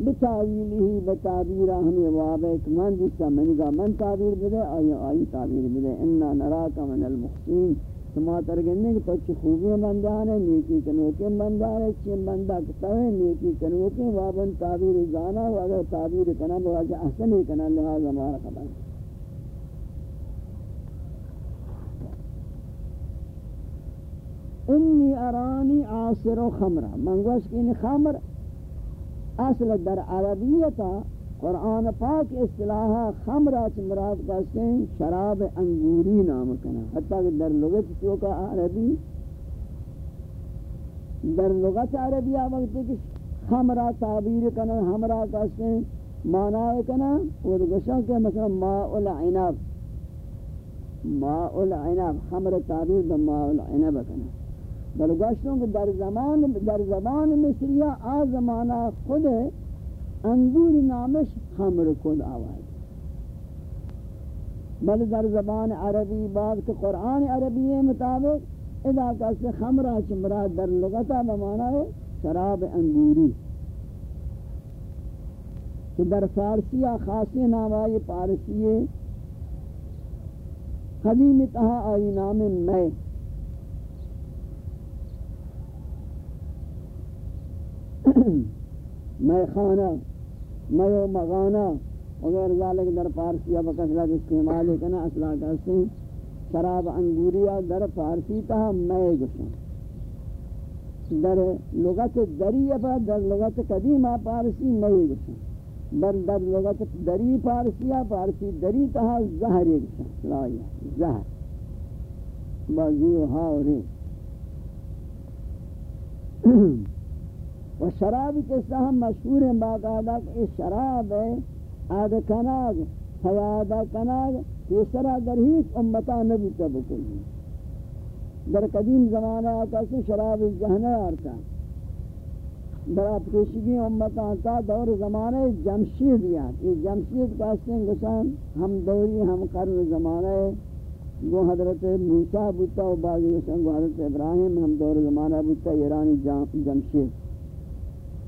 بتاویلی بتعبیرہ ہمیں وابق من جسا منگا من تعبیر بدے آئی آئی تعبیر بدے انہا نراکا من المخصین سما ترگنے کہ تو چی خوبی مندانے نیکی کنوکے مندانے چی مندہ کتوے نیکی کنوکے وابن تعبیر جانا و اگر تعبیر کنا بواجہ احسنی کنا لہذا مارا خبر. انی ارانی عاصر و خمرہ. منگوش کی ان خمر اصل در عربیتا قرآن پاک اصطلاحا خمرہ مراد کہتے ہیں شراب انگوری نام کنا حتیٰ کہ در لغت چوکا عربی، در لغت عربی وقت کہ خمرہ تعبیر کنا ہمرہ کہتے ہیں معنی کنا وہ گشن کہ مثلا ماء العنب ماء العنب، خمر تعبیر بماء العنب کنا بل گوشتوں کہ در زمان در زبان مصریہ آ زمانہ خود انگور نامش خمر کل آواز. بل در زبان عربی بعد کہ قرآن عربی مطابق ادا اذا کسی خمرہ چمراد در لغتا بمانا ہے شراب انگوری. کہ در فارسی خاصی نام آئی پارسی قدیم تہا آئی نام میں میں خانہ، میں و مغانہ، وغیر ذالک در فارسی اب کسلت استعمال کنا اصلاح کرتے ہیں۔ شراب انگوریا در فارسی تہا میں گسن در لغت دری اپا، در لغت قدیم پارسی میں گسن در در لغت دری پارسیا پارسی دری تہا زہر ایک لایا زہر۔ بازی و ہاوری۔ و شراب کے سہم مشہور ہیں باقاعدہ کہ شراب ہے آد کناگ حیادہ کناگ تیسرا در ہیچ امتا نبوتا بکلی در قدیم زمانہ آتا سے شراب جہنہ آرتا برا پیشگی امتا تا دور زمانے جمشید یاد. یہ جمشید کہتے ہیں گسان ہم دوری ہم قرن زمانے گو حضرت موسیٰ بوتا و بعضی گسان گو حضرت ابراہیم ہم دور زمانہ بوتا ایرانی جمشید.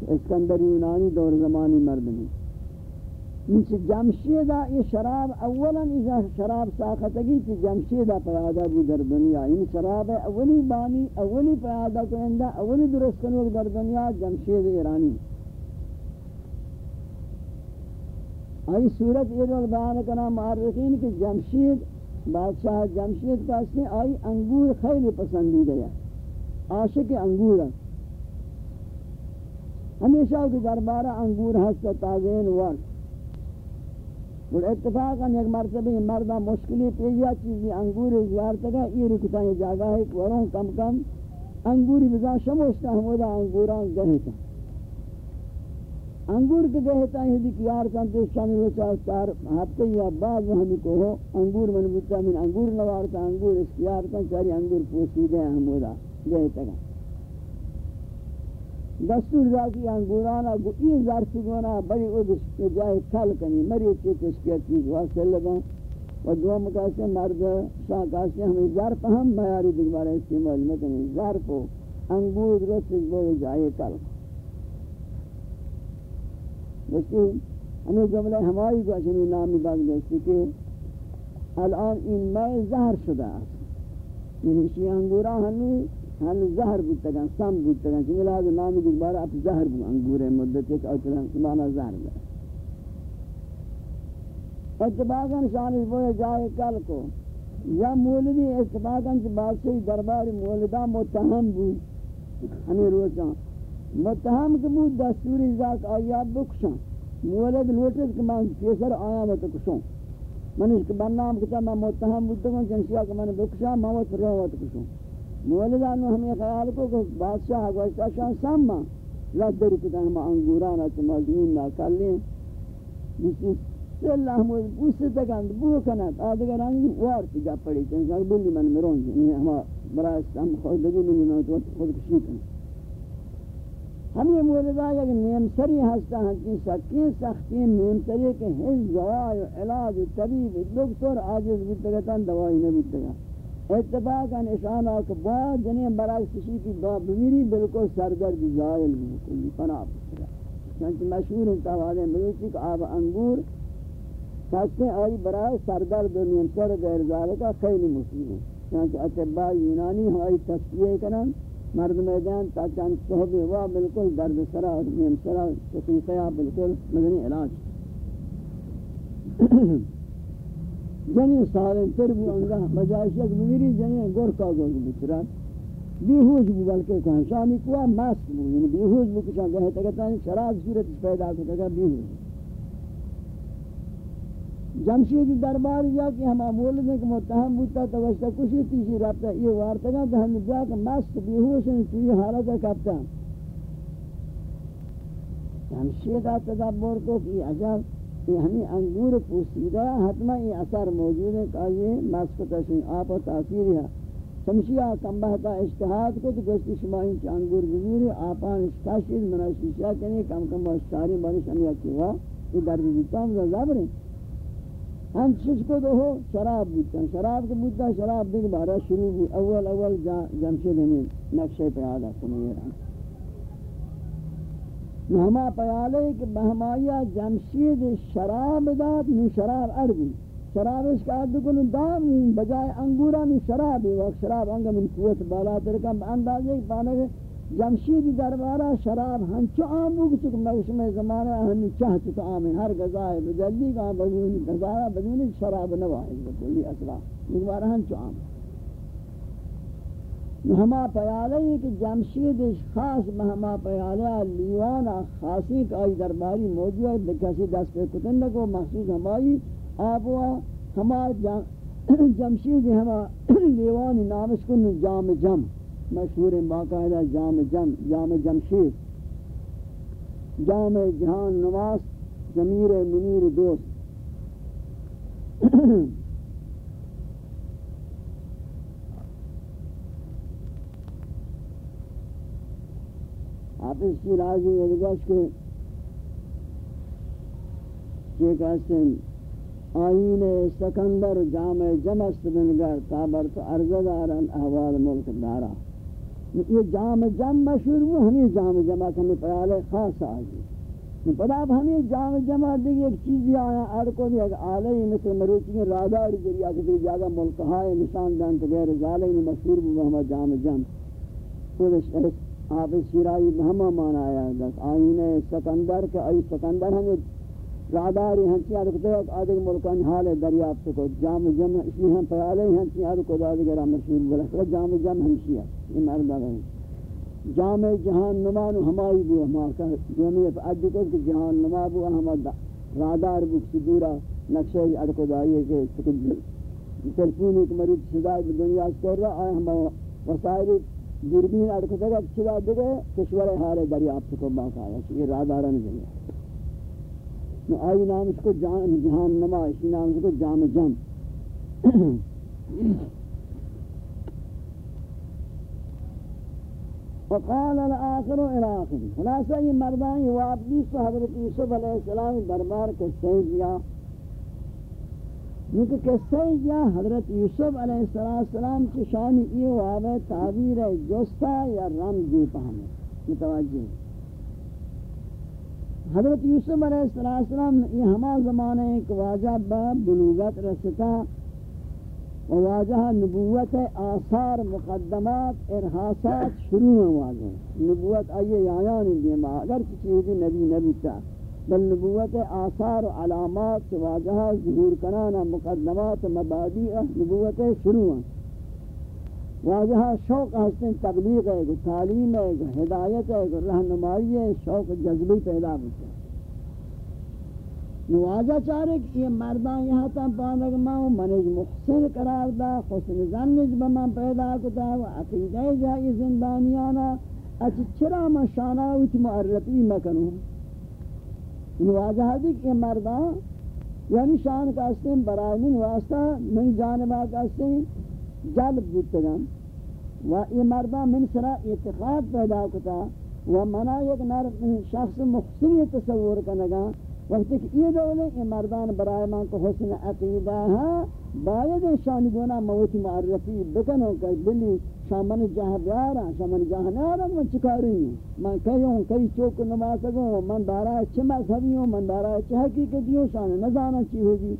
اسکندر یونانی دور زمانی مرد نہیں جمشیدہ یہ شراب اولا ایسا شراب ساختگی چی جمشیدہ پیادا بو در دنیا. این شراب اولی بانی، اولی پیادا کنندہ اولی درست کنوک در دنیا جمشید ایرانی. آئی صورت یہ جو بیان کنا معرخین کہ جمشید، بادشاہ جمشید کا اس نے آئی انگور خیلی پسندی گیا عاشق انگور ہمیشہ کی دربارہ انگور ہستا تازین ورد اور اتفاقا ایک مرتبہ مردہ مشکلی پیجا چیزی انگوری زیارت کا یہ رکتا ہے جاگہ ہے کہ ورہوں کم کم انگوری بزا شموشتا ہمودا انگوران گہتا انگور کے گہتا ہے کہ یار سانتے شامل ہو چاہ چار ہفتے یا بعد ہمیں کو ہو، انگور من بتا من انگور نوارتا، انگور اختیار کا چاری انگور پوسیدے ہیں ہمودا گہتا گا دستور ذاتی انگورانا، گو این ظرفی گونا بری او جائے کل کنی. مری چی تشکیت چیز واسطے لگا و دو مکاسے مرد شاہ کاسے ہمیں ظرف ہم میاری دکبارہ استعمال مکنی ظرف و انگور رس گو جائے کل لیکن ہمیں جملہ ہماری کو اچھنی نامی بات جیسی کہ الان این میں زہر شدہ یعنی شی انگورا ہمیں ہن زہر بودتگن سم بودتگن چنگی لازم نامی دیکھ بارا اپ زہر بود انگور مدت ایک اوترن سمانا زہر بود اتباقا شانش بوئے جائے کل کو۔ یا مولدی اتباقا چھ بادشاہی دربار مولدہ متہم بود ہمیں روچاں متہم کے بود دستوری ذات آیات بکشاں۔ مولد لوٹت کہ میں کیسر آیا میں تو من اس کے برنام کتا میں متہم بودتگن چنشیہ کہ میں نے بکشاں، موت روت کشوں مولدان ہمیں خیال کو کہ بادشاہ گوشتا شان سامما لد دری کتا ہم انگورانا چھ مجمون نا کلیں جسی سے اللہ ہمیں بوستے تکند بو کنند۔ آدھگر آنگی وار پی جا پڑی چنین کہ بلی من مرون جی یعنی ہما برای ہم خود دگی ملی نوت وقت خود کشی کنند۔ ہمیں مولدہ یک نیمسری ہستا ہنچی سکی سختی نیمسری کے حض دوائی علاج طبیب، دکتر آجز بیتگتا دوائی نبیتگتا اتفاقا نشانہ کہ بعد جنہیں برای کسی کی دعا بمیری، بالکل سردرد زائل بھی کلی پناہ بسرا چنانچہ مشہور انتوالے ملوچی کہ آب انگور کہتے ہیں آئی برای سردرد نیم سر غیر ذالکہ خیلی مسلم ہے چنانچہ اتباع یونانی ہماری تصفیہ کرن، مرد میدان تا چند صحبی ہوا بالکل درد سرا اور نیم سرا تقیقیہ بالکل مدنی علاج۔ جنین سالن تر بو انگا بجائش یک بمیری جنین گور کا گور بچران بیہوش بو بلکہ کہاں شامی کوا مست بو یعنی بیہوش بو کچھا گئے تکتا ہے شراب صورت پیدا کرتا گا بیہوش جمشید دربار جا کہ ہم مولد ہیں کہ متہم بودتا تو وشتا کشی تیشی رابطہ یہ وارتا گا تو ہم جا کہ مست بیہوش ہیں تو یہ حالت کپتا جمشید تدبر کو کہ عجب یہ ہمیں انگور پوسیدہ حتما یہ اثر موجود ہے کہ یہ مسکتا شن آپ تاثیر ہے۔ سمشیہ کم بہتا اشتہاد کو تو گوشتی شما انچ انگور بزیری آپان اشتاشید منا شیشہ کنی کم کم باشتاری بانش ہمیں اکیوا یہ درد دیتا ہم زبر ہیں ہم چیز کو دو ہو، شراب بودتا شراب کے بودتا، شراب دیکھ بارا شروع بھی اول اول جمشید ہمیں نقشے پہ آدھا کنو یہ رہا ہما پیالے کہ بہمایا جمشید شراب داد نو شراب عربی. شراب اس کا دکن دام بجائے انگورا نو شراب وقت شراب انگا من قوت بالا ترکم اندازے پانے کہ جمشید دربارہ شراب ہنچو آم بو کچھ موسم زمانہ ہن چاہ چکا آم ہر غذائے بجلی کا بدون غذا بدون شراب نوائی بکلی اصلا ایک بار ہنچو آم ہما پیالے کہ جمشید خاص ہما پیالے لیوانا خاصی کا آئی درباری موجود ہے کسی دست پہ کتن لگو محسوس ہمائی آپ ہما جمشید ہما لیوانی نامس کن جام جم، مشہور باقاعدہ جام جم، جام جمشید۔ جام جہان نواز ضمیر منیر دوست۔ حافظ کی راضی ادگوش کے یہ کہتے ہیں آئین سکندر جامع جمست بنگر تابر تو ارزدارن احوال ملک دارا۔ یہ جامع جم مشہور وہ ہمیں جامع جمع ہمیں پیالے خاص آگی پدا مطلب اب ہمیں جامع جمع دیکھ ایک چیزی آیا ارکو بھی اگر آلہی مثل مروچی راداری جریا کسی جاگہ ملک ہائے نشان دان تو غیر زالہی مشہور وہ ہمیں جامع جم۔ خودش آپ شیرائی ہمہ مانا آیا دس آئین سکندر کے آئی سکندر ہمیں راداری ہنچی آدھے ایک آدھے ملکان حال دریافت کو جام جم اس لیے ہم پیالے ہنچی آدھے کو دادھے گرہ مشہور بلکہ جام جم ہنچی ہے یہ مردہ گئے جام جہان نمانو ہمائی بو ہما کا جمعیت عدد کو کہ جہان نما بو ہما رادار بو کسی دورا نقشہ آدھے کو دائیے کہ تلفون ایک مریض صدای دنیا سے کر رہا آئے ہما وسائل دوربین اڑکتا گا چلا دگے کشور حال دریافت کو باقا ہے، یہ رادارن جگہ نو آئی نام اس کو جان، جہان نما اسی نام اس کو جام جم۔ وقال الاخر الى اخر خلاصہ یہ مردان یہ واپس حضرت یوسف علیہ السلام دربار کے سیدیا کیونکہ قصہ یا حضرت یوسف علیہ السلام کی شان یہ ہوا تعبیر جوستا یا رم رمزی پہنے۔ متوجہ حضرت یوسف علیہ السلام یہ ہما زمانے ایک واجہ با بلوغت رستا و واجہ نبوت آثار، مقدمات، ارحاسات شروع ہیں واجہ۔ نبوت آئیے آیان دیما، اگر کسی ہوگی نبی نبی تا بل نبوت آثار و علامات واجہ ظہور کنانا مقدمات مبادی نبوت شروع واجہ شوق حسن تبلیغ ہے تعلیم ہے ہدایت ہے رہنمائی ہے شوق جذبی پیدا ہوتا ہے نواجہ چارے کہ یہ مردان یہاں تا پانک ماں منج محسن قرار دا، حسن زنج بمان پیدا کتا و عقیدہ جائی زندانیانا. اچھ چرا ما شاناویت معرفی مکنوں یہ واضح ہے کہ مردان یعنی شان کا استیم برائے من واسطہ، من جانبا کا استیم جلب بودتگم و یہ مردان من سرا اعتقاد پیدا کتا و منا یک نر شخص مخصوصی تصور کنگا وقتی کہ یہ دولے یہ مردان برای من کو حسن عقیدہ ہے باید شان گونا موت معرفی بکنو کہ بلی شامن جہاں بیارا شامن جہاں نیارا من چکاری من کئی ہوں کئی چوک نماسگوں من دارا چھ مذہبی ہوں من دارا چھ حقیقتی ہوں شان نزانا چی ہوگی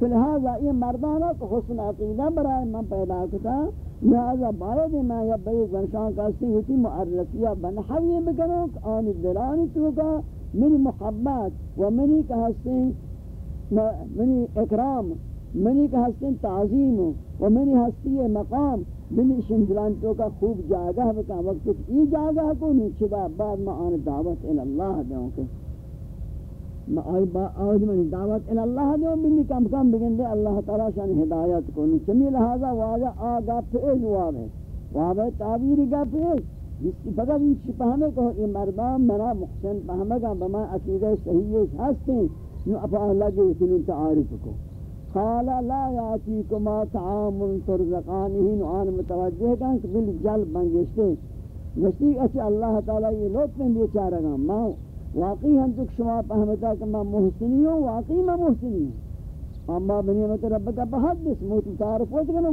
فلہذا یہ مردانا کو حسن عقیدہ برای من پیدا کتا لہذا باید میں یا بئی زنشان کاستی ہوتی معرفیہ بنحوی بکنو آنی دلانی توکا منی محبت و منی کہ ہستی منی اکرام، منی کہ ہستی تعظیم و منی ہستی مقام بنی شندلان تو کا خوب جاگہ بکا وقت ای جاگہ کو نہیں چھدا بعد ما آن دعوت الاللہ دیوں کے ما آئی با آج منی دعوت الاللہ دیوں بنی کم کم بگن دے اللہ تعالیٰ شان ہدایت کو نہیں چمی لہذا واجہ آگا پیش وابے وابے تعبیری گا پیش جس کی فقط ان چی پہمے کو یہ مردان منا محسن پہمے گا بما عقیدہ صحیح ہستے نو اپا اللہ لگے تنین تعارف کو. قال لا یاتیکما طعام ترزقانه نو آن متوجہ کن کہ بل جل بنگشتے نشتی اچھا اللہ تعالی یہ لطف میں بیچارہ گا. ماں واقعی ہم تک شما پہمتا کہ میں محسنی ہوں، واقعی میں محسنی ہوں. اما بنیمت ربکا بحدث، موت تعارف ہوتا کہ نو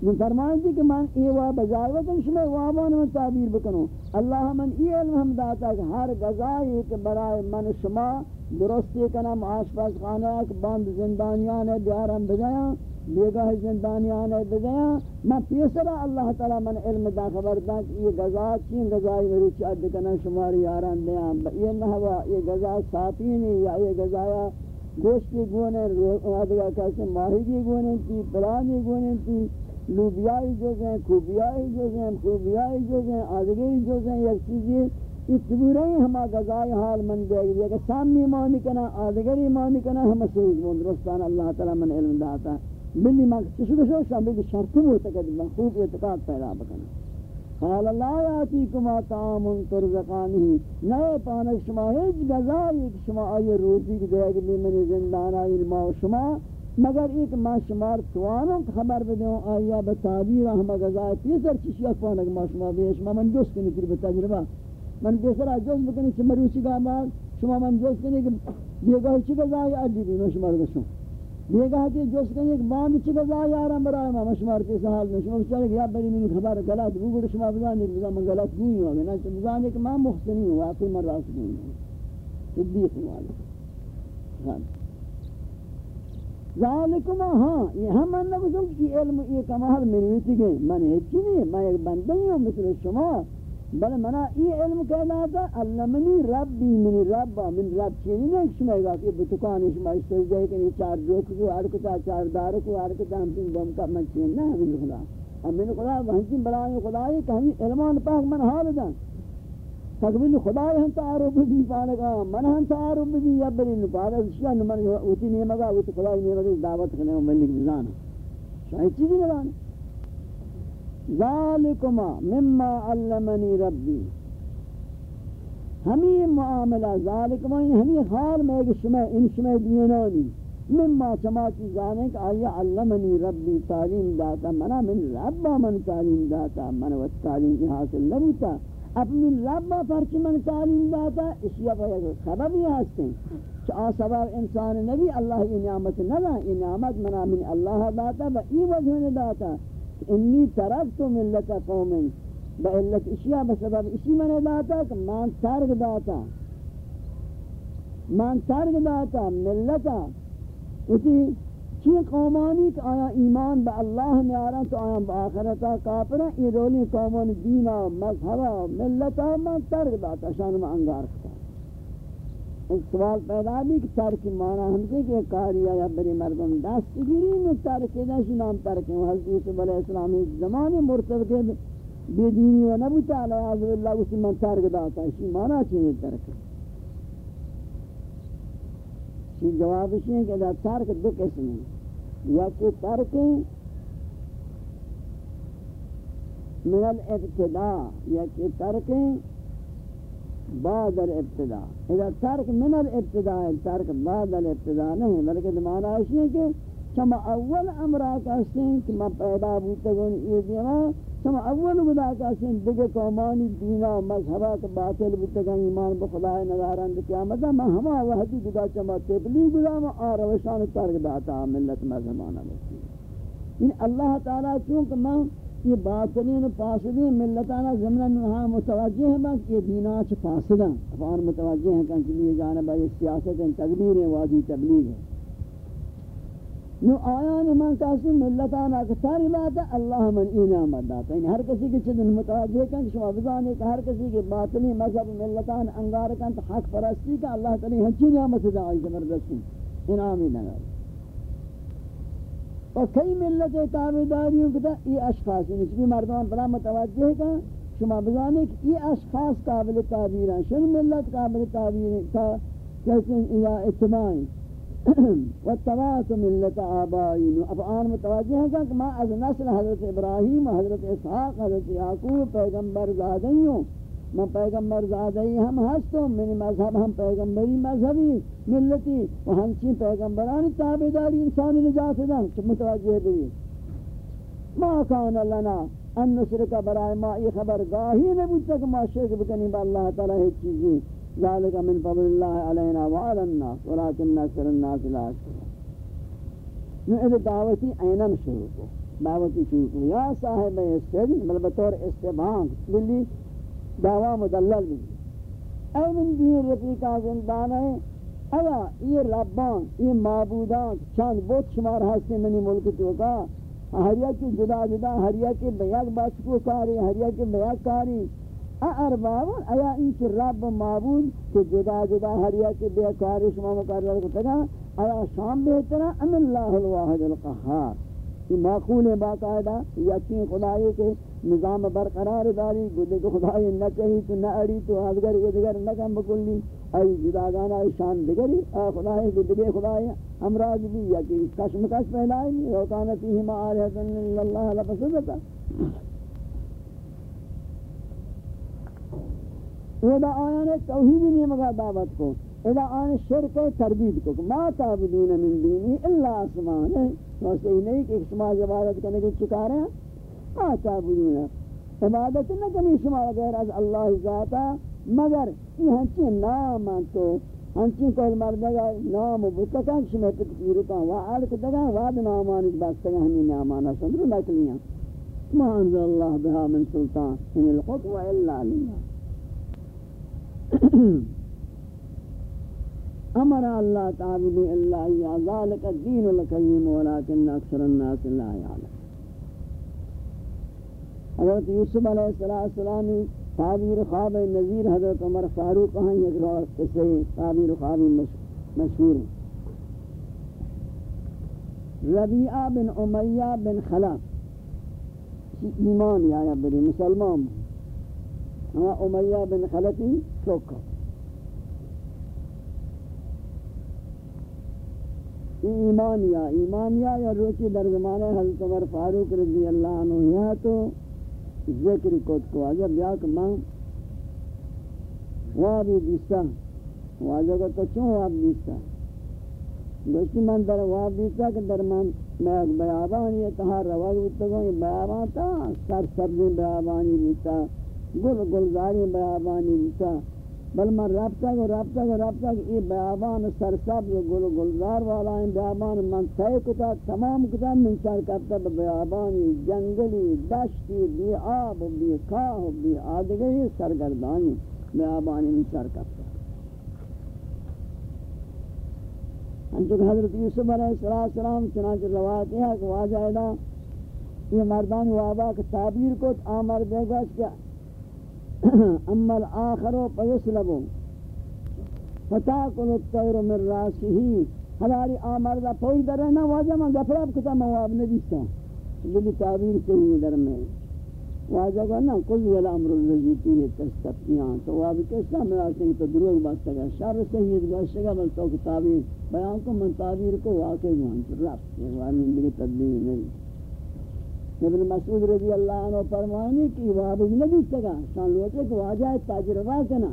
شما من فرمائیں کہ من ای وا بجائے وقت شما وابان من تعبیر بکنو. اللہ من ای علم ہم داتا کہ ہر غذائی کہ برائے من شما درستی کنم آشپاس خانہ کہ بند زندانیان دیارم بجایا، بیگاہ زندانیان بجایا. من پیسرا اللہ تعالی من علم دا خبر دا کہ یہ غذا چین غذائی میری چاد کنن شماری یاران دیان. یہ نحوہ یہ غذا ساتینی یا یہ غذایا گوشتی گونے آدھگا کیسے ماہی کی گونے تھی پلانی گونے تھی لوبیائی جوز ہیں خوبیائی جوز ہیں خوبیائی جوز ہیں آدھگری جوز ہیں یک چیزی اتبورے ہما گزائی حال من دے گی اگر سامی مانی کنا آدھگری مانی کنا ہم سوز بند رستان اللہ تعالی من علم داتا. بلی ماں کسی چشو دشو شام، بلی شرطی موتقد بن خوب اعتقاد پیدا بکنا قال لا یاتیکما طعام ترزقانی نئے پانک شما ہیچ گزائی شما آئی روزی کی دے گی منی زندانا علماء شما مگر ایک ما شمار توانم خبر بدوں آیا بتعبیر ہم غذا تیسر چیز یک پانک ما شما بیش ما من جوست کنی کر بتجربہ من بیسر جوز بکنی چھ مروچی کا شما من جوز کنی کہ دیگاہ چی غذا علی بھی شمار گشوں دیگاہ کی جوز کنی کہ باند چی غذا یارم برای ما. شمار کے حال میں شما چلے یا بری من خبر غلط وہ شما بزانی بزا من غلط نہیں ہو نہ چھ بزانی کہ ما محسنی ہوں واقعی من راست نہیں ہوں صدیق والے ہاں ذالکما ہاں یہ ہم من نگوزم کی علم یہ کمال منویتی گئے۔ من ہیچی نہیں میں ایک بندی ہوں مثل شما۔ بل منا یہ علم کہنا تھا علمنی ربی منی ربا، من رب چینی نہیں شما گا کہ بتکانی شما اس استجدہ کہ یہ چار روک کو ارکتا چار دار کو ارکتا ہم تین بم کا من چین نہ ہمیں خدا۔ ہمیں خدا وہنچی بلائیں خدای کہ ہمیں علمان پاک من حال دن تقبیل خدای ہم تعارف بھی پانگا من ہم تعارف بھی یا بلی نپادا شیعہ نمان اوٹی نہیں مگا اوٹی خدای نہیں مگا دعوت کرنے ہوں ملک بزانا شاہی چیزی نبانا ذالکما مما علمنی ربی۔ ہمیں معاملہ ذالکما یعنی ہمیں خال میں ایک شمع، ان شمع دینانی۔ مما چما چیزانے کہ آیا علمنی ربی، تعلیم داتا، منا من ربا من تعلیم داتا، من و تعلیم حاصل نبوتا۔ اپنی رب پرچ من تعلیم داتا اشیاء پر سبب یہ ہستے ہیں کہ آ سبب انسان نبی اللہ یہ نعمت نہ دا یہ نعمت منا من اللہ داتا با ای وجہ نے داتا انی ترکت ملت قوم، با علت اشیاء بسبب اسی من داتا کہ من ترک داتا، من ترک داتا، ملتا، اسی چی قومانی کہ آیا ایمان با اللہ میں آرہا تو آیا با آخرتا کافرہ یہ رولی قومان دینا مذہبا ملتا من ترک داتا شان میں انگار کتا ایک سوال پیدا بھی کہ ترک مانا ہم سے کہ کاری آیا بری مردم دست گیری میں ترک داشی نام ترک. ہیں حضرت علیہ السلام ایک زمان مرتب کے بے دینی و نبوتا علیہ عزو اللہ اسی من ترک داتا اسی مانا چیئے ترک؟ یہ جواب اس ہے کہ دا ترک دو قسم ہیں۔ یا کہ ترک من الابتداء، یا کہ ترک بعد الابتداء۔ اذا ترک من الابتداء، ترک بعد الابتداء نہیں بلکہ دمانا اس ہے کہ چما اول امرہ کہتے ہیں کہ میں پیدا بوتا گون یہ دینا چما اول بدا کہتے ہیں دیگے قومانی دینا مذہبہ کے باطل بوتا گون ایمان بخدا نظاران دی قیامتا میں ہما وحدی گدا چما تبلیغ گدا میں آروشان ترک داتا ملت مذہبانا بسی یعنی اللہ تعالیٰ چونکہ میں یہ باطلین پاسدین ملتانا زمنہ نوہا متوجہ ہیں بس یہ دینہ چھ پاسدہ افان متوجہ ہیں کہ یہ جانبہ یہ سیاست ہیں تدبیر ہیں واجی تبلیغ. ہے نو آیان من کسی ملتانا کتاری باتا اللہ من اینام بداتا یعنی ہر کسی کی چیز متوجہ کن، شما بزانے کہ ہر کسی کی باطلی مذہب ملتان انگار کن تو حق پرستی کا اللہ تعالی ہم ہنچی نعمت دعائی زبردستی انعامی نگر اور کئی ملت تابداریوں کتا یہ اشخاص. یعنی ہیں چکی مردمان بلا متوجہ کا شما بزانے کہ یہ اشخاص قابل تعبیر ہیں شن ملت قابل تعبیر ہیں کہتے ہیں یا اتباعی واتبعت ملت آبائین۔ اب آن متوجہ ہیں کہ ما از نسل حضرت ابراہیم حضرت اسحاق حضرت یعقوب پیغمبر زادیوں میں پیغمبر زادہی ہم ہستوں منی مذہب ہم پیغمبری مذہبی ملتی۔ و ہمچین پیغمبرانی تابداری انسانی نجات دا چھ متوجہ بھی ما کان لنا ان نشرک برائے ما ای خبر گاہی نبود تک ما شرک بکنی با اللہ تعالی ہے چیزی۔ ذالک من فضل اللہ علینا وعلا الناس ولیکن اکثر الناس لا شکر نو دعوتی اینم شروع کو دعوتی شروع کو یا صاحب استد بل بطور استبان بلی دعوی مدلل بھی اے من دین رفیقہ زندان ہے ایا یہ ربان یہ معبودان. چند بہت شمار ہستے منی ملک تو ہریا کی جدا جدا ہریا کے بیاک بات کو کاری ہریا کے بیاک کاری. ارباب ایا ان کی رب معبود کہ جدا جدا ہریا کے بیاک کاری شما مقرر کو تگا ایا شام بہتر ان اللہ الواحد القہار یہ معقول ہے باقاعدہ یقین خدای کے نظام برقرار داری گدے کو خدای نہ کہی تو نہ اڑی تو ازگر ادگر نہ کم بکلی. ای جدا گانا شان دگری اے خدای گدے خدای امراض بھی یا کہ کشم کش پہنائے نہیں او کان فیہ ما الہ الا اللہ لفسدتا وہ دا آیان توحید نہیں مگا دعوت کو، اذا آن شرک و تربید کو، ما تعبدون من دینی الا اسمان ہے۔ واسے ہی نہیں کہ شما عبادت کرنے کے چکا رہے ہیں۔ ما تعبدون۔ عبادت نہ کنی شما غیر از اللہ ذاتا مگر یہ ہنچی نام تو۔ ہنچی کوئی مردگا نام بتکن شما تکبیر کا وعال کدگا وعد نامانی بستگا ہمیں نامانا سندر لکلیاں ما انزل اللہ بها من سلطان، ان الحکم الا لله امر اللہ تعبد الا یا ذالک الدین القیم ولکن اکثر الناس لا يعلم حضرت یوسف علیہ السلام تعبیر خواب نظیر حضرت عمر فاروق ہیں ایک روز قصے تعبیر خواب مشہور ربیعہ بن امیہ بن خلف، ایمان یا بری مسلمان ہاں امیہ بن خلفی چوکا ایمانیا ایمانیا یا روچی در زمانے حضرت عمر فاروق رضی اللہ عنہ یا تو ذکر کت کو۔ آجا بیا کہ من وابی دیستا واجہ کو تو چون واب دیستا؟ گوشتی من در واب دیستا کہ در من میں ایک بیابانی تہا رواز ہوتا گا، یہ بیابان تا سر سبزی بیابانی بیتا گل گلزاری بیابانی بیتا بل من رابطہ کو رابطہ کو رابطہ کو یہ بیابان سرسب گل گلزار والا ہیں بیابان من تے کتا تمام کتا من سر کرتا بیابانی جنگلی، دشتی، بی آب بی کاہ بی آدگری سرگردانی بیابانی من سر کرتا ہم تو حضرت یوسف علیہ السلام چنانچہ روایت ہے کہ واجہ یہ مردان وابا کا تعبیر کو آمر دے گا کہ اما الاخر فيسلب فتاكل الطير من راسه. ہماری آمر دا پوئی در رہنا واجہ من گفراب کتا مواب ندیستا بلی تعبیر کہیں در میں واجہ کو نا کل ولا امر الرجی تیہ تستفیان تو واب کسا میرا سنگ تو دروگ باستا گا شر سہید گوشتا گا بل تو تعبیر. بیان کو من تعبیر کو واقعی مانچ رب ایک بار من بلی تدبیر نہیں ابن مسعود رضی اللہ عنہ فرمانی کہ واجب نبی سگا، شان لوٹے کہ واجہ تجربہ کنا۔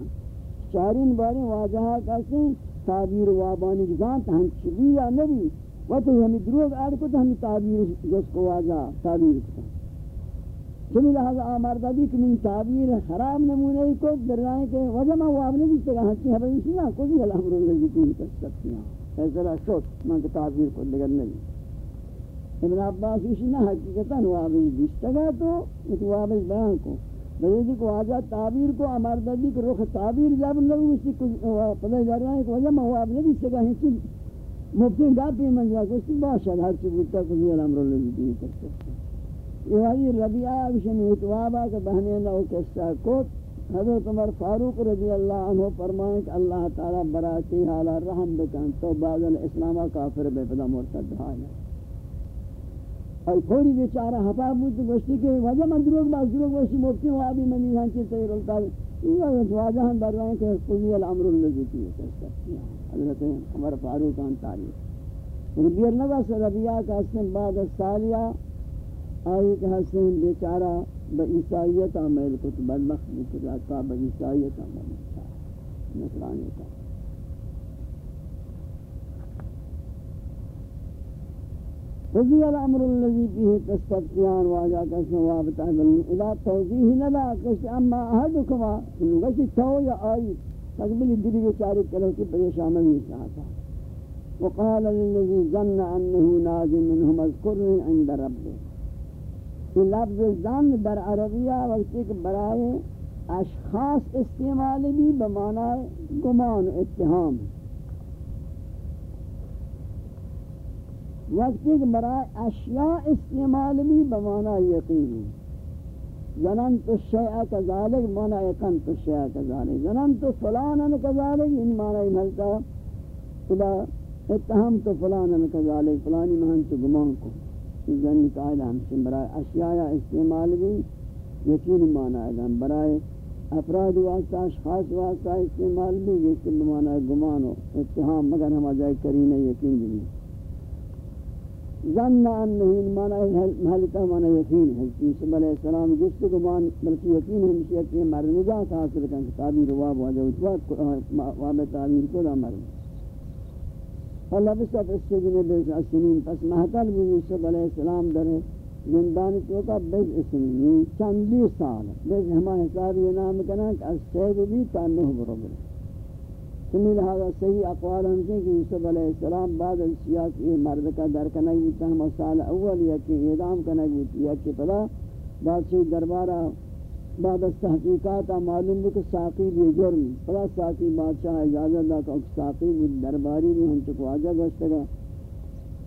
چارین بارے واجہ کسی تعبیر وابانی کی ذات ہم چلی یا نبی۔ و تو ہمیں دروگ آر کو تو ہمیں تعبیر جس کو واجہ تعبیر کتا چلی لہذا آماردہ بھی کہ من تعبیر خراب نمونے کو در رہے کہ وجہ میں واب نبی سگا ہنچی حبیب سنا کو بھی الحمر اللہ کی تین کر سکتی ہیں ایسا شوت من تعبیر کو لگر نبی ابن عباس اسی نہ حقیقتا واضح دشتگا تو ایک واضح بیان کو۔ بلیدی کو آجا تعبیر کو امر دادی کہ رخ تعبیر جب لگو اسی کو پتہ جا رہا ہے کہ وجہ میں واضح دشتگا ہنچی مفتین گاپی من جا کو اسی باشد ہر چی بودتا کو زیر امر اللہ دی کر سکتا یہ حدی ربیعہ بشن اتوابا کہ بہنے نہ کستا کوت۔ حضرت عمر فاروق رضی اللہ عنہ فرمائیں کہ اللہ تعالی براتی حالا رحم بکن تو بعد الاسلام کافر بے پدا مرتد حالا اور تھوڑی بیچارہ ہپا بود گوشتی کہ وجہ من دروگ باز دروگ گوشتی مفتی و آبی منی ہاں چی تیر التا یہ واجہ ہم در رہے ہیں کہ قضی الامر اللذی کی حضرت عمر فاروق آن تاریخ۔ ربیر نگا سے ربیہ کا اسم بعد السالیہ آئی کہ حسین بیچارہ با عیسائیت عمل کو تو بدبخت بکر تا با عیسائیت عمل نصرانی تا قضی الأمر الذي فيه تستفتیان واجا کسی وابطہ بلن إذا توضیح ندا کسی أما احدکما سنوگشی تو یا آئی تقبلی دلی بیچاری کرے کہ پریشانہ نہیں چاہتا وقال للذي ظن أنه نازم منهم اذكرني عند ربي. یہ لفظ ظن در عربیہ وقت ایک برائے اشخاص استعمال بھی بمعنی گمان اتهام. وقتی کہ برائے اشیاء استعمال بھی بمعنی یقین. زنن تو شیعہ کذالک، معنی یقن تو شیعہ کذالک. زنن تو فلانا کذالک ان معنی ملتا. خدا اتحام تو فلانا کذالک، فلانی مہن تو گمان کو زن قائد ہم سے برائے اشیاء استعمال بھی یقین مانا ہے برائے افراد واسطہ اشخاص واسطہ استعمال بھی یقین مانا گمان ہو اتحام مگر ہم آجائے کرین یقین بھی ظن انہی مانا محلتا مانا یقین ہے یوسف علیہ السلام جس کو گمان بلکہ یقین ہے مشیئے کہ مرد نجات حاصل کرنے کتابی رواب واجہ اتوات وابع تعبیر کو دا مرد فلبس في السجن بضع سنين پس محتل بھی یوسف علیہ السلام در زندان تو کا بضع سنین. یعنی چندی سال. بضع ہما حساب یہ نام کنا کہ از سید بھی تا نوح برابر سمی لہذا صحیح اقوال ہم سے جی کہ یوسف علیہ السلام بعد از یہ مرد کا در کنگ بیتا ہما سال اول یا کہ اعدام کنگ بیتا یا کہ پدا بادشاہ دربارہ بعد از تحقیقات معلوم بھی کہ ساقی بھی جرم پلا ساقی بادشاہ اجازت دا کہ ساقی بھی درباری بھی ہم چکو آجا گشتگا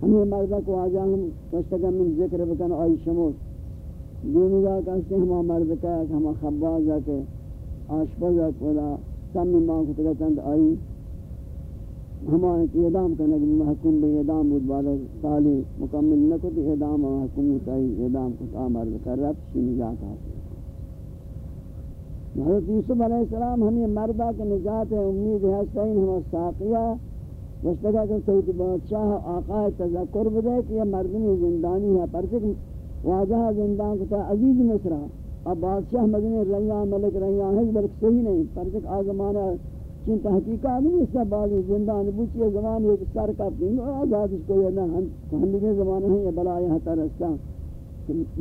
ہمیں مردہ کو آجا ہم گشتگا من ذکر بکن آئی شموس دونی دا کہتے ہیں ہما مرد کا، ہما خبازہ کے آشپزہ کلا سم ماں کو تگا چند آئی۔ ہمارے کی اعدام کرنے کے محکوم بھی اعدام بود، بعد سالی مکمل نہ کو تو اعدام محکوم ہوتا ہی اعدام کو تا مرد کر رب شنی جاتا ہے حضرت یوسف علیہ السلام ہمیں مردہ کے نجات ہے امید ہے سین ہم ساقیہ۔ وشتگا کہ سید بادشاہ آقا تذکر بدے کہ یہ مردمی زندانی ہے، پرچک واجہ زندان کو تا عزیز مصرہ اب بادشاہ مدنی ریان ملک ریان ہے بلکہ صحیح نہیں پر پرچک آزمانہ چین تحقیقات نہیں اس سے بعض زندان بوچی زمان ایک سر کا پینگ آزاد اس کو یہ نہ ہم ہندگی زمانہ ہیں یہ بلائے ہتا رستہ۔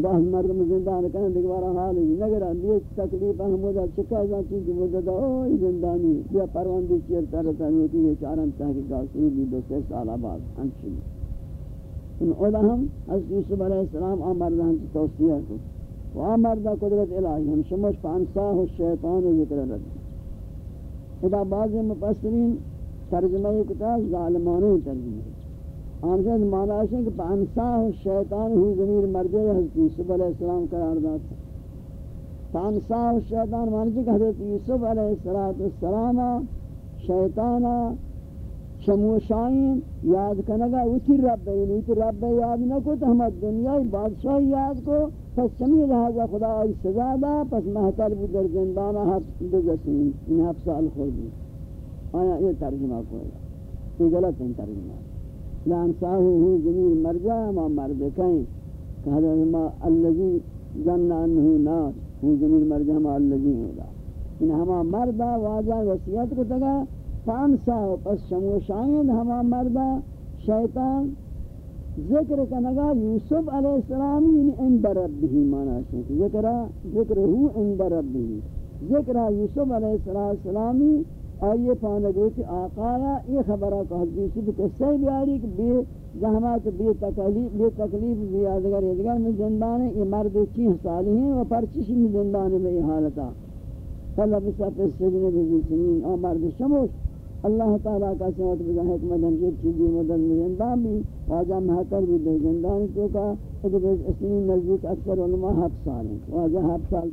بعض مردم زندان کرنے دیکھ بارا حال ہے، نگر اندیس تکلیف احمد چکا ازا چیز مدد اوہ زندانی بیا پروندی چیر ترتا نوتی یہ چارم تحقیقات شروع بھی دو سے سالہ بعد ہم ہنچی ان اولا ہم حضرت یوسف علیہ السلام آمردہ ہم سے توسیہ کو و آمردہ قدرت الہی ہم یعنی شمش فانساہ الشیطان و ذکر رد. ادا بعض مفسرین ترجمہ کتاب ظالمانہ ترجمہ آمشد مانا ہے کہ پانساہ شیطان ہی ضمیر مردے حضرت یوسف علیہ السلام قرار داتا پانساہ شیطان مانا ہے کہ حضرت یوسف علیہ السلام شیطانا شموشائن یاد کنگا اسی رب یعنی اسی رب یاد نہ کو تو ہمیں دنیا بادشاہ یاد کو پس چمی لہذا خدا آئی سزا دا، پس محتر بھی در زندانہ حب دو جسین ان حب سال خود آیا یہ ترجمہ کوئی؟ یہ غلط ہے ترجمہ. لانساہو ہی زمین مرجع ما مرد کہیں کہ حضرت ما اللذی ظن انہو نار. ہوں زمین مرجع ما اللذی ہوگا ان ہما مردہ واجہ وسیعت کو تگا. فانساہو پس شمو ہما مردہ شیطان ذکر کنگا یوسف علیہ السلامی یعنی اند ربہی مانا شکر ذکرہ ذکر ہو اند ربہی ذکرہ یوسف علیہ السلامی آئیے پانگو کہ آقایا، یہ خبرہ کہ حضرت یوسف قصہ بیاری کہ بے زحمات، بے تکلیف بے تکلیف، بے آدھگر ادھگر میں زندان ہے، یہ مرد چیہ سالی ہیں و پرچشی میں زندان ہے یہ حالتا فلبسا پس سجن بزن سنین آ شموش۔ اللہ تعالیٰ کا سمت بزا حکمت ہم جب چیزی مدد میں زندان بھی واجہ محتر بھی دے زندان تو کا اسمی نزدیک اکثر علماء حب سال ہیں، واجہ حب سال